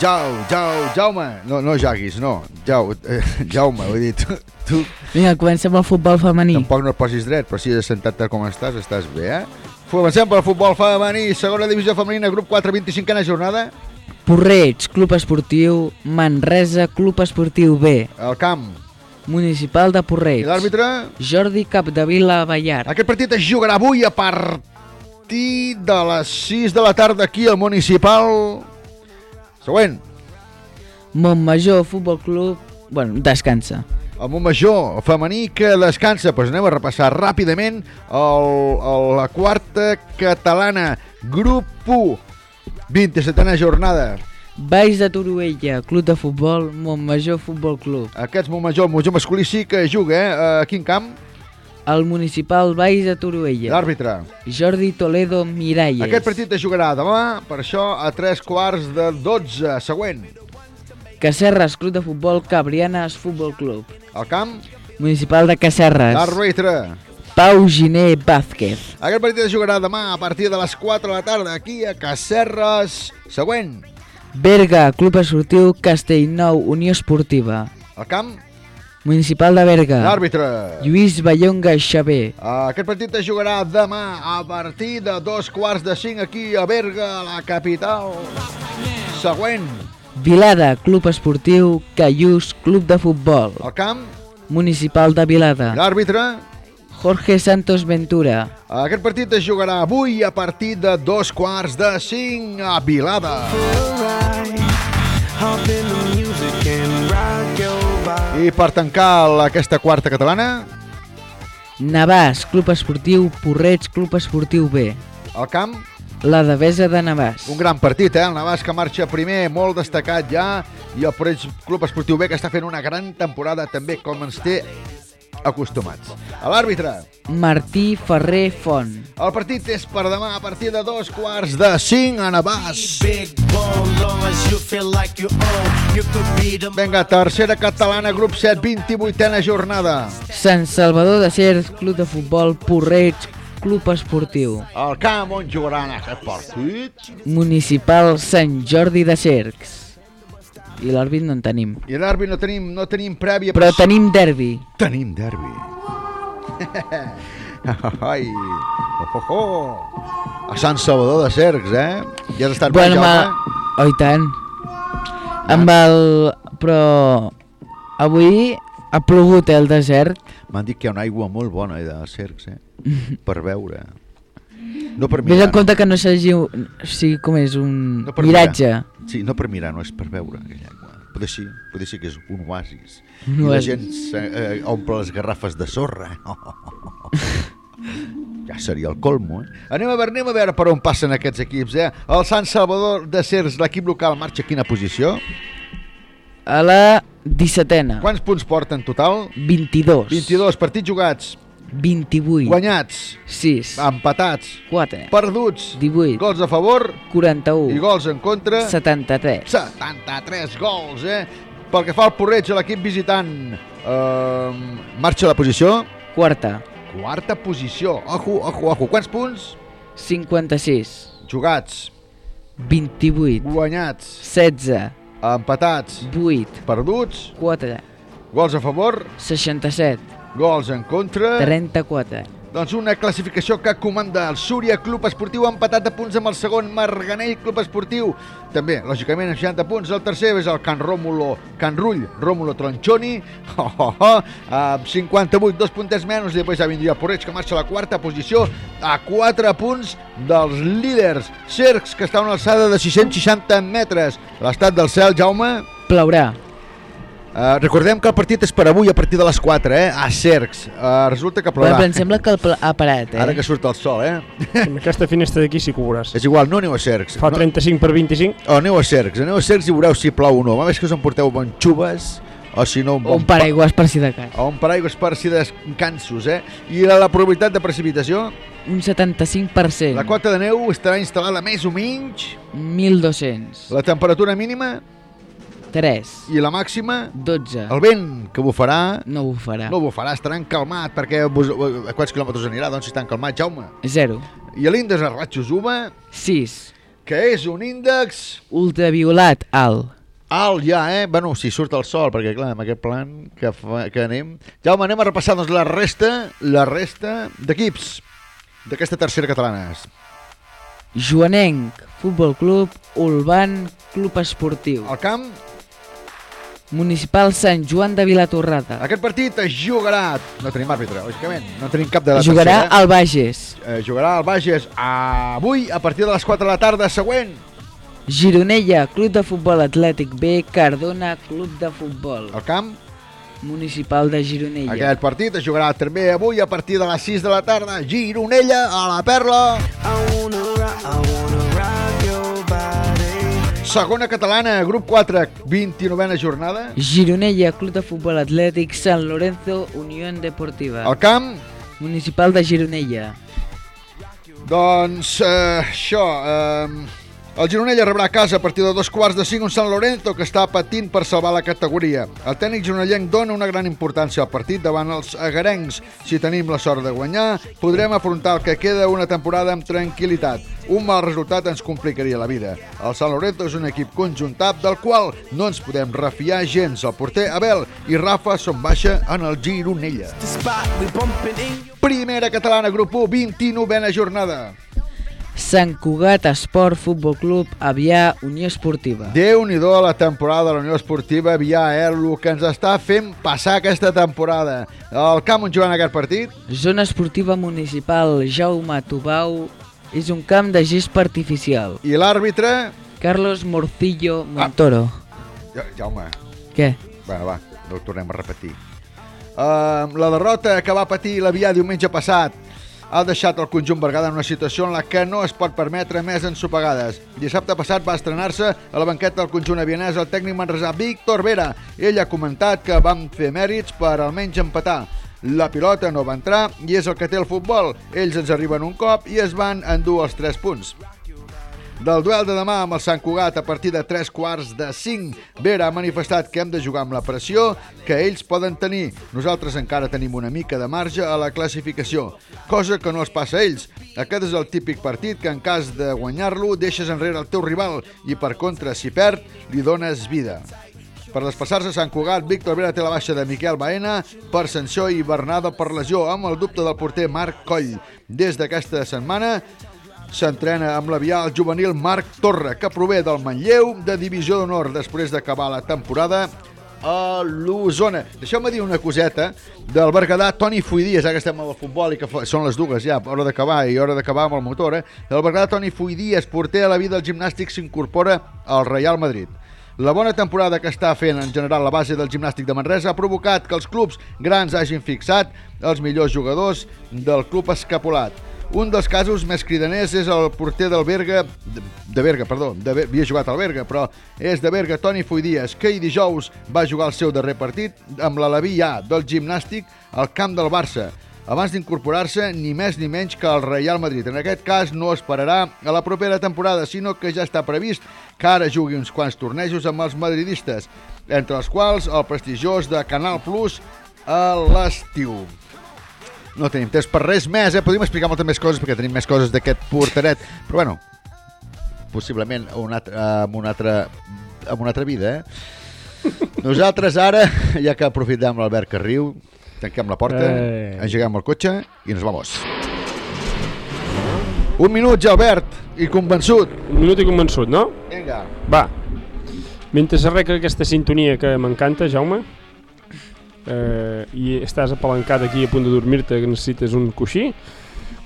Jau, Jau, Jaume. No, no jaguis, no. Jau, eh, Jaume, vull dir, tu, tu Vinga, comencem el futbol femení. tampoc no et posis dret, però si has sentat tal com estàs, estàs bé, eh? Comencem pel futbol femení, segona divisió femenina, grup 4, 25a jornada. Porreig, Club Esportiu, Manresa, Club Esportiu B. El camp. Municipal de Porreig. I l'àrbitre? Jordi Capdevila Ballar. Aquest partit es jugarà avui a partir de les 6 de la tarda aquí al Municipal. Següent. Montmajor Futbol Club, bueno, descansa. El Montmajor femení que descansa. Doncs anem a repassar ràpidament el, el, la quarta catalana, grup 1, 27a jornada. Baix de Toruella, Club de Futbol, Montmajor Futbol Club. Aquests Montmajor, el Montmajor masculí sí que juga, eh? A quin camp? El municipal Baix de Toruella. L'àrbitre. Jordi Toledo Miralles. Aquest partit es jugarà demà, per això, a 3 quarts de 12. Següent. Cacerres, Club de Futbol, Cabrianes Futbol Club. El camp? Municipal de Cacerres. L'àrbitre. Pau Giné Vázquez. Aquest partit es jugarà demà a partir de les 4 de la tarda aquí a Cacerres. Següent. Berga, Club Esportiu Castellnou, Unió Esportiva. El camp? Municipal de Berga. L'àrbitre. Lluís Ballonga Xavé. Aquest partit es jugarà demà a partir de dos quarts de cinc aquí a Berga, la capital. Següent. Vilada, Club Esportiu Callús, Club de Futbol. El camp? Municipal de Vilada. L'àrbitre? Jorge Santos Ventura. Aquest partit es jugarà avui a partir de dos quarts de cinc a Vilada. I per tancar aquesta quarta catalana, Navàs, Club Esportiu Porreig, Club Esportiu B. el camp, La Devesa de Navàs. un gran partit, eh? El Navàs que marxa primer, molt destacat ja, i el Porreig Club Esportiu B que està fent una gran temporada també, com ens té acostumats. A l'àrbitre, Martí Ferrer Font. el partit és per demà a partir de dos quarts de cinc a Navàs. Vinga, tercera catalana, grup 7, 28a jornada. Sant Salvador de Cers, Club de Futbol Porreig, Club Esportiu. El camp on jugaran aquest partit. Municipal Sant Jordi de Cercs. I l'àrbit no en tenim. I l'àrbit no tenim, no tenim prèvia. Però tenim derbi. Tenim derbi. Ai, oh, oh, oh. A Sant Salvador de Cercs, eh? Ja has estat Bueno, mai, ma... Oh, tant. Amb el... Però... Avui ha plogut eh, el desert. M'han dit que hi ha una aigua molt bona eh, de Cercs, eh? per veure. No per mirar. en compte que no s'hagi... O sigui, com és un no miratge. Mirar. Sí, no per mirar, no és per veure aquella aigua. Poder sí, poder sí que és un oasis. Un I la oasis. gent eh, omple les garrafes de sorra. ja seria el colmo, eh? Anem a veure, anem a veure per on passen aquests equips, eh? El Sant Salvador de Cers, l'equip local, marxa a quina posició? A la 17ena. Quants punts porta en total? 22. 22 partits jugats. 28. Guanyats. 6. Empatats. 4. Perduts. 18. Gols a favor. 41. I gols en contra. 73. 73 gols, eh? Pel que fa al Porreig, a l'equip visitant, eh, marxa la posició. Quarta. Quarta posició. Ojo, ojo, ojo. Quants punts? 56. Jugats. 28. Guanyats. 16. Empatats. 8. Perduts. 4. Gols a favor. 67. Gols en contra. 34. Doncs una classificació que comanda el Súria Club Esportiu empatat a punts amb el segon Marganell Club Esportiu. També, lògicament, amb 60 punts. El tercer és el Can Rómulo, Can Rull, Rómulo Tronchoni, oh, oh, oh, amb 58, dos punters menys. I després ja vindria el Porreig, que marxa a la quarta posició, a 4 punts dels líders. Cercs, que està a una alçada de 660 metres. L'estat del cel, Jaume... Plourà. Uh, recordem que el partit és per avui a partir de les 4, eh? A Cercs. Uh, resulta que plourà. però em sembla que el pl- ha parat, eh? Ara que surt el sol, eh? Amb aquesta finestra d'aquí sí que ho veuràs. És igual, no aneu a Cercs. Fa no... 35 per 25. O aneu a Cercs, aneu a Cercs i veureu si plou o no. A més que us emporteu bon xubes, o si no un, O un paraigües per si de cas. o un paraigües per si descansos, eh? I la, la probabilitat de precipitació? Un 75%. La quota de neu estarà instal·lada més o menys? 1.200. La temperatura mínima? 3. I la màxima? 12. El vent que bufarà? No bufarà. No bufarà, estarà calmat, perquè a quants quilòmetres anirà, doncs, si estan calmats, Jaume? 0. I l'índex de ratxos UVA? 6. Que és un índex... Ultraviolat alt. Alt ja, eh? Bueno, si surt el sol, perquè clar, amb aquest plan que, fa, que anem... Jaume, anem a repassar doncs, la resta la resta d'equips d'aquesta tercera catalana. Joanenc, Futbol Club, Ulban, Club Esportiu. El camp? Municipal Sant Joan de Vilatorrada. Aquest partit es jugarà... No tenim àrbitre, lògicament. No tenim cap de la Jugarà tercera. al Bages. Eh, jugarà al Bages avui a partir de les 4 de la tarda següent. Gironella, Club de Futbol Atlètic B, Cardona, Club de Futbol. El camp? Municipal de Gironella. Aquest partit es jugarà també avui a partir de les 6 de la tarda. Gironella a la Perla. Segona catalana, grup 4, 29a jornada. Gironella, Club de Futbol Atlètic, San Lorenzo, Unió Deportiva. El camp? Municipal de Gironella. Doncs eh, això, eh, el Gironella rebrà a casa a partir de dos quarts de cinc un Sant Lorenzo que està patint per salvar la categoria. El tècnic gironellenc dona una gran importància al partit davant els agarencs. Si tenim la sort de guanyar, podrem afrontar el que queda una temporada amb tranquil·litat. Un mal resultat ens complicaria la vida. El Sant Lorenzo és un equip conjuntat del qual no ens podem refiar gens. El porter Abel i Rafa són baixa en el Gironella. Primera catalana, grup 1, 29a jornada. Sant Cugat Esport Futbol Club Avià Unió Esportiva. Déu-n'hi-do la temporada de la Unió Esportiva Avià, eh? El que ens està fent passar aquesta temporada. El camp on jugant aquest partit? Zona Esportiva Municipal Jaume Tubau és un camp de gespa artificial. I l'àrbitre? Carlos Morcillo Montoro. Ja, Jaume. Què? Bueno, va, no ho tornem a repetir. Uh, la derrota que va patir l'Avià diumenge passat ha deixat el conjunt Berguedà en una situació en la que no es pot permetre més ensopegades. Dissabte passat va estrenar-se a la banqueta del conjunt avianès el tècnic manresà Víctor Vera. Ell ha comentat que van fer mèrits per almenys empatar. La pilota no va entrar i és el que té el futbol. Ells ens arriben un cop i es van endur els 3 punts. Del duel de demà amb el Sant Cugat a partir de 3 quarts de 5, Vera ha manifestat que hem de jugar amb la pressió que ells poden tenir. Nosaltres encara tenim una mica de marge a la classificació, cosa que no els passa a ells. Aquest és el típic partit que en cas de guanyar-lo deixes enrere el teu rival i per contra, si perd, li dones vida. Per desplaçar-se a Sant Cugat, Víctor Vera té la baixa de Miquel Baena per sanció i Bernada per lesió, amb el dubte del porter Marc Coll. Des d'aquesta setmana s'entrena amb l'avià el juvenil Marc Torra, que prové del Manlleu de Divisió d'Honor després d'acabar la temporada a l'Osona. Deixeu-me dir una coseta del Berguedà Toni Fuidies, ara que estem el futbol i que són les dues ja, hora d'acabar i hora d'acabar amb el motor, eh? Del Berguedà Toni Fuidies, porter a la vida del gimnàstic, s'incorpora al Real Madrid. La bona temporada que està fent en general la base del gimnàstic de Manresa ha provocat que els clubs grans hagin fixat els millors jugadors del club escapulat. Un dels casos més cridaners és el porter del Berga, de, de Berga, perdó, de, havia jugat al Berga, però és de Berga, Toni Fuidies, que ahir dijous va jugar el seu darrer partit amb l'Alaví A del gimnàstic al camp del Barça, abans d'incorporar-se ni més ni menys que al Real Madrid. En aquest cas no esperarà a la propera temporada, sinó que ja està previst que ara jugui uns quants tornejos amb els madridistes, entre els quals el prestigiós de Canal Plus a l'estiu. No tenim temps per res més, eh? Podríem explicar moltes més coses perquè tenim més coses d'aquest porteret, però bueno, possiblement un altre, amb, una altra, amb una altra vida, eh? Nosaltres ara, ja que aprofitem l'Albert Carriu, tanquem la porta, Eh. engeguem el cotxe i nos vamos. Un minut, ja, Albert, i convençut. Un minut i convençut, no? Vinga. Va. Mentre s'arreca aquesta sintonia que m'encanta, Jaume, eh, i estàs apalancat aquí a punt de dormir-te que necessites un coixí,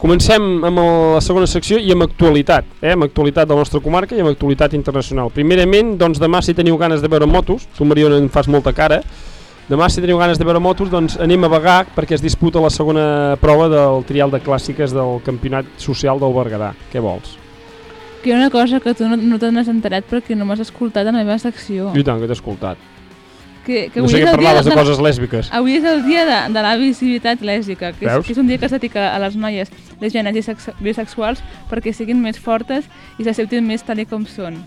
comencem amb la segona secció i amb actualitat, eh? amb actualitat de la nostra comarca i amb actualitat internacional. Primerament, doncs demà si teniu ganes de veure motos, tu Mariona en fas molta cara, demà si teniu ganes de veure motos doncs anem a Bagà perquè es disputa la segona prova del trial de clàssiques del campionat social del Berguedà. Què vols? Que hi ha una cosa que tu no, no te n'has enterat perquè no m'has escoltat en la meva secció. I tant que t'he escoltat. Que, que No sé què parlaves de coses lèsbiques. Avui és el dia de, de la visibilitat lèsbica, que és, que és un dia que es dedica a les noies lesbianes i sex, bisexuals perquè siguin més fortes i s'acceptin més tal com són.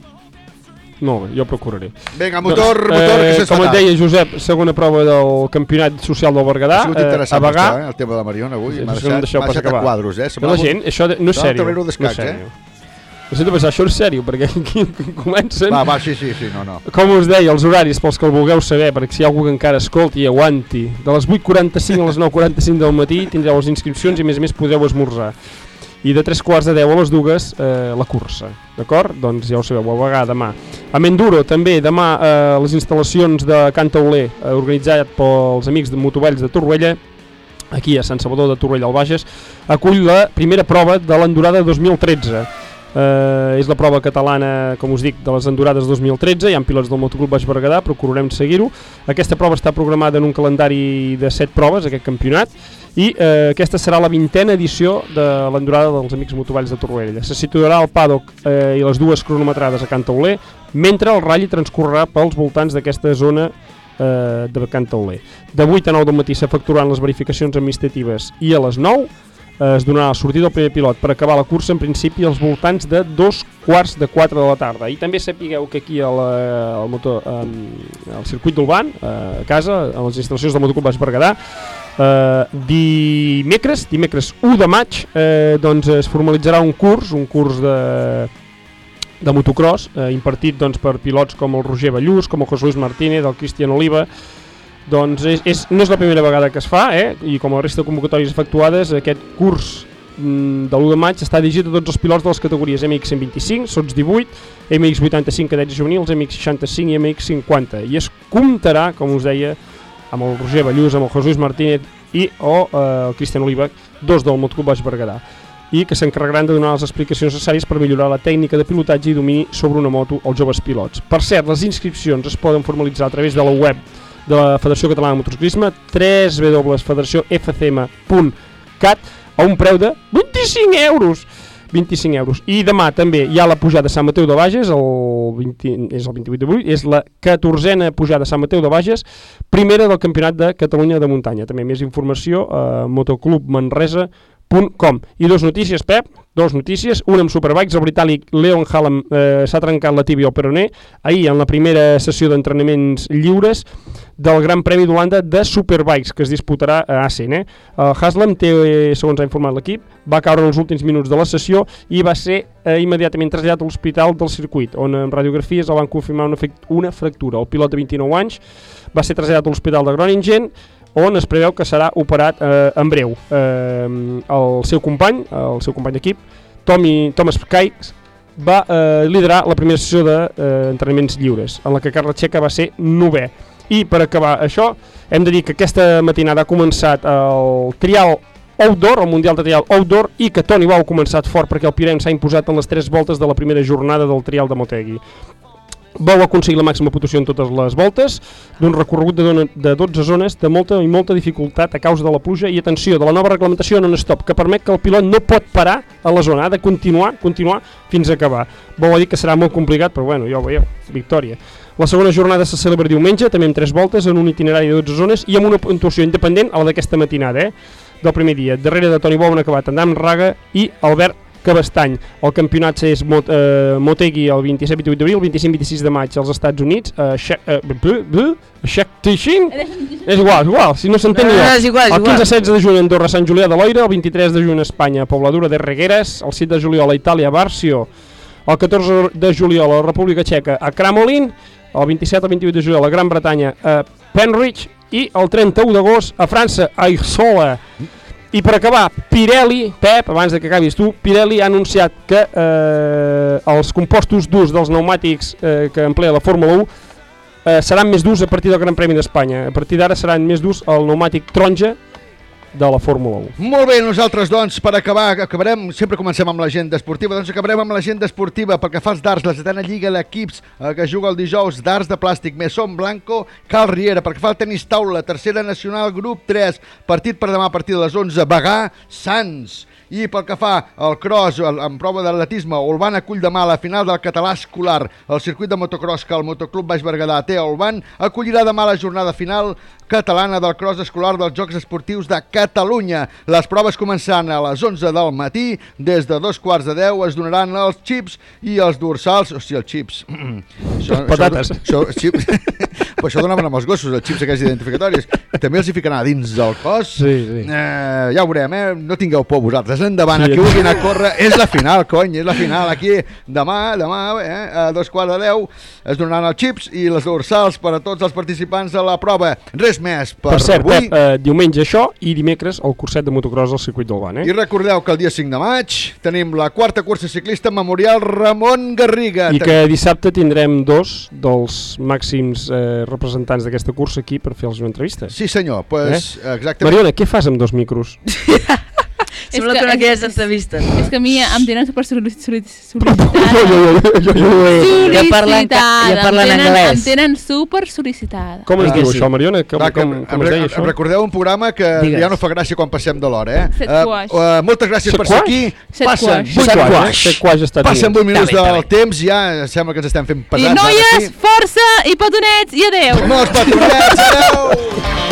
Bé, jo procuraré. Vinga, motor, motor, que se'ns Com et deia Josep, segona prova del Campionat Social del Berguedà. Ha sigut eh, interessant a Bagà. això, eh, el tema de la Mariona avui. Sí, M'ha no deixat, deixat a quadros, eh? La Semblava gent, un- això de, no és sèrio. No és d'escacs, sèrio. eh? Necessito pensar, això no és sèrio, perquè aquí comencen... Va, va, sí, sí, sí, no, no. Com us deia, els horaris pels que el vulgueu saber, perquè si hi ha algú que encara escolti i aguanti, de les 8.45 a les 9.45 del matí tindreu les inscripcions i a més a més podreu esmorzar. I de 3 quarts de 10 a les dues eh, la cursa, d'acord? Doncs ja ho sabeu, a vegada demà. A Menduro també, demà eh, les instal·lacions de Can Tauler, eh, organitzat pels amics de Motovells de Torroella, aquí a Sant Salvador de Torrella al Bages, acull la primera prova de l'endurada 2013. Eh, és la prova catalana, com us dic, de les endurades 2013, hi ha pilots del Motoclub Baix Berguedà, procurarem seguir-ho. Aquesta prova està programada en un calendari de 7 proves, aquest campionat, i eh, aquesta serà la vintena edició de l'endurada dels Amics Motovalls de Torroella. Se situarà al paddock eh, i les dues cronometrades a Can Tauler, mentre el ratll transcorrerà pels voltants d'aquesta zona eh, de Can Tauler. De 8 a 9 del matí s'efectuaran les verificacions administratives i a les 9 eh, es donarà la sortida del primer pilot per acabar la cursa en principi als voltants de dos quarts de 4 de la tarda. I també sapigueu que aquí a la, al, motor, eh, al circuit d'Ulban, eh, a casa, a les instal·lacions del Motoclub Baix Berguedà, eh, dimecres, dimecres 1 de maig, eh, doncs es formalitzarà un curs, un curs de, de motocross eh, impartit doncs, per pilots com el Roger Ballús, com el José Luis Martínez, el Cristian Oliva, doncs és, és, no és la primera vegada que es fa, eh? i com la resta de convocatòries efectuades, aquest curs mm, de l'1 de maig està dirigit a tots els pilots de les categories MX 125, sots 18, MX 85 cadets juvenils, MX 65 i MX 50, i es comptarà, com us deia, amb el Roger Ballús, amb el Luis Martínez i o eh, el Cristian Oliva, dos del Motoclub Baix Berguedà i que s'encarregaran de donar les explicacions necessàries per millorar la tècnica de pilotatge i domini sobre una moto als joves pilots. Per cert, les inscripcions es poden formalitzar a través de la web de la Federació Catalana de Motociclisme www.federaciofcm.cat a un preu de 25 euros 25 euros. I demà també hi ha la pujada a Sant Mateu de Bages, el 20, és el 28 d'avui, és la 14a pujada a Sant Mateu de Bages, primera del Campionat de Catalunya de Muntanya. També més informació a motoclubmanresa.com. I dos notícies, Pep, dos notícies, una amb Superbikes, el britànic Leon Hallam eh, s'ha trencat la tibia al peroné, ahir en la primera sessió d'entrenaments lliures del Gran Premi d'Holanda de Superbikes, que es disputarà a Assen. Eh? El Haslam té, segons ha informat l'equip, va caure els últims minuts de la sessió i va ser eh, immediatament traslladat a l'hospital del circuit, on en radiografies el van confirmar una, una fractura. El pilot de 29 anys va ser traslladat a l'hospital de Groningen, on es preveu que serà operat eh, en breu. Eh, el seu company, el seu company d'equip, Tommy, Thomas Kikes, va eh, liderar la primera sessió d'entrenaments eh, lliures, en la que Carla Checa va ser novè. I per acabar això, hem de dir que aquesta matinada ha començat el trial outdoor, el Mundial de Trial Outdoor, i que Toni Bau ha començat fort perquè el Pirem s'ha imposat en les tres voltes de la primera jornada del trial de Motegi. Bou ha aconseguit la màxima puntuació en totes les voltes, d'un recorregut de, de 12 zones de molta i molta dificultat a causa de la pluja i atenció, de la nova reglamentació non-stop, que permet que el pilot no pot parar a la zona, ha de continuar, continuar fins a acabar. Ha dit que serà molt complicat, però bueno, ja ho veieu, victòria. La segona jornada se celebra diumenge, també amb tres voltes, en un itinerari de 12 zones i amb una puntuació independent a la d'aquesta matinada, eh? del primer dia. Darrere de Toni Bou han acabat Andam Raga i Albert Cabestany. El campionat és Mot eh, Motegi el 27-28 d'abril, el 25-26 de maig als Estats Units, a Shaktishin, és igual, és igual, si no s'entén No, no, és igual, el igual. 15-16 de juny a Andorra, Sant Julià de Loira, el 23 de juny a Espanya, Pobladura de Regueres, el 7 de juliol a Itàlia, Barcio, el 14 de juliol a la República Txeca, a Kramolin, el 27 al 28 de juliol a Gran Bretanya, a Penrich, i el 31 d'agost a França, a Ixola. I per acabar, Pirelli, Pep, abans de que acabis tu, Pirelli ha anunciat que eh, els compostos durs dels pneumàtics eh, que emplea la Fórmula 1 eh, seran més durs a partir del Gran Premi d'Espanya. A partir d'ara seran més durs el pneumàtic taronja de la Fórmula 1. Molt bé, nosaltres doncs per acabar, acabarem, sempre comencem amb l'agenda esportiva, doncs acabarem amb l'agenda esportiva pel que fa als darts, la setena lliga d'equips eh, que juga el dijous, darts de plàstic, Mesón Blanco, Cal Riera, pel que fa al tenis taula, tercera nacional, grup 3, partit per demà a partir de les 11, Bagà, Sants, i pel que fa al cross, el- en prova d'atletisme, Olban acull demà la final del català escolar. El circuit de motocross que el Motoclub Baix Berguedà té a Olban acollirà demà la jornada final catalana del cross escolar dels Jocs Esportius de Catalunya. Les proves començaran a les 11 del matí. Des de dos quarts de 10 es donaran els xips i els dorsals... O sigui, els xips. això, Patates. Això, això, xips. Però això donaven amb els gossos, els xips aquells identificatoris. També els hi ficaran a dins del cos. Sí, sí. Eh, ja ho veurem, eh? No tingueu por vosaltres. Endavant, Sí. aquí vulgui anar a córrer. És la final, cony, és la final. Aquí, demà, demà, eh? a dos quarts de deu, es donaran els xips i les dorsals per a tots els participants de la prova. Res més per, Per, cert, avui. Pep, eh, diumenge això i dimecres el curset de motocross al circuit del Ban, eh? I recordeu que el dia 5 de maig tenim la quarta cursa ciclista memorial Ramon Garriga. I que dissabte tindrem dos dels màxims eh, representants d'aquesta cursa aquí per fer-los una entrevista. Sí senyor, pues, exactament. Mariona, què fas amb dos micros? Sembla que que- aquelles és- entrevistes. És que a mi em tenen super sol·licitada. Ja parlen ca- ja parlen em tenen, anglès. Em tenen super sol·licitada. Com es Ah, diu sí. això, Mariona? Com, com, com es deia això? recordeu un programa que Digues. ja no fa gràcia quan passem de l'hora, eh? Eh, quaix. eh, moltes gràcies Set per ser aquí. Set Passen quaix. vuit Set quarts, quaix, eh? Passen bien. 8 minuts del temps, ja sembla que ens estem fent I pesats. ara noies, força i petonets i adeu. Molts petonets, adeu!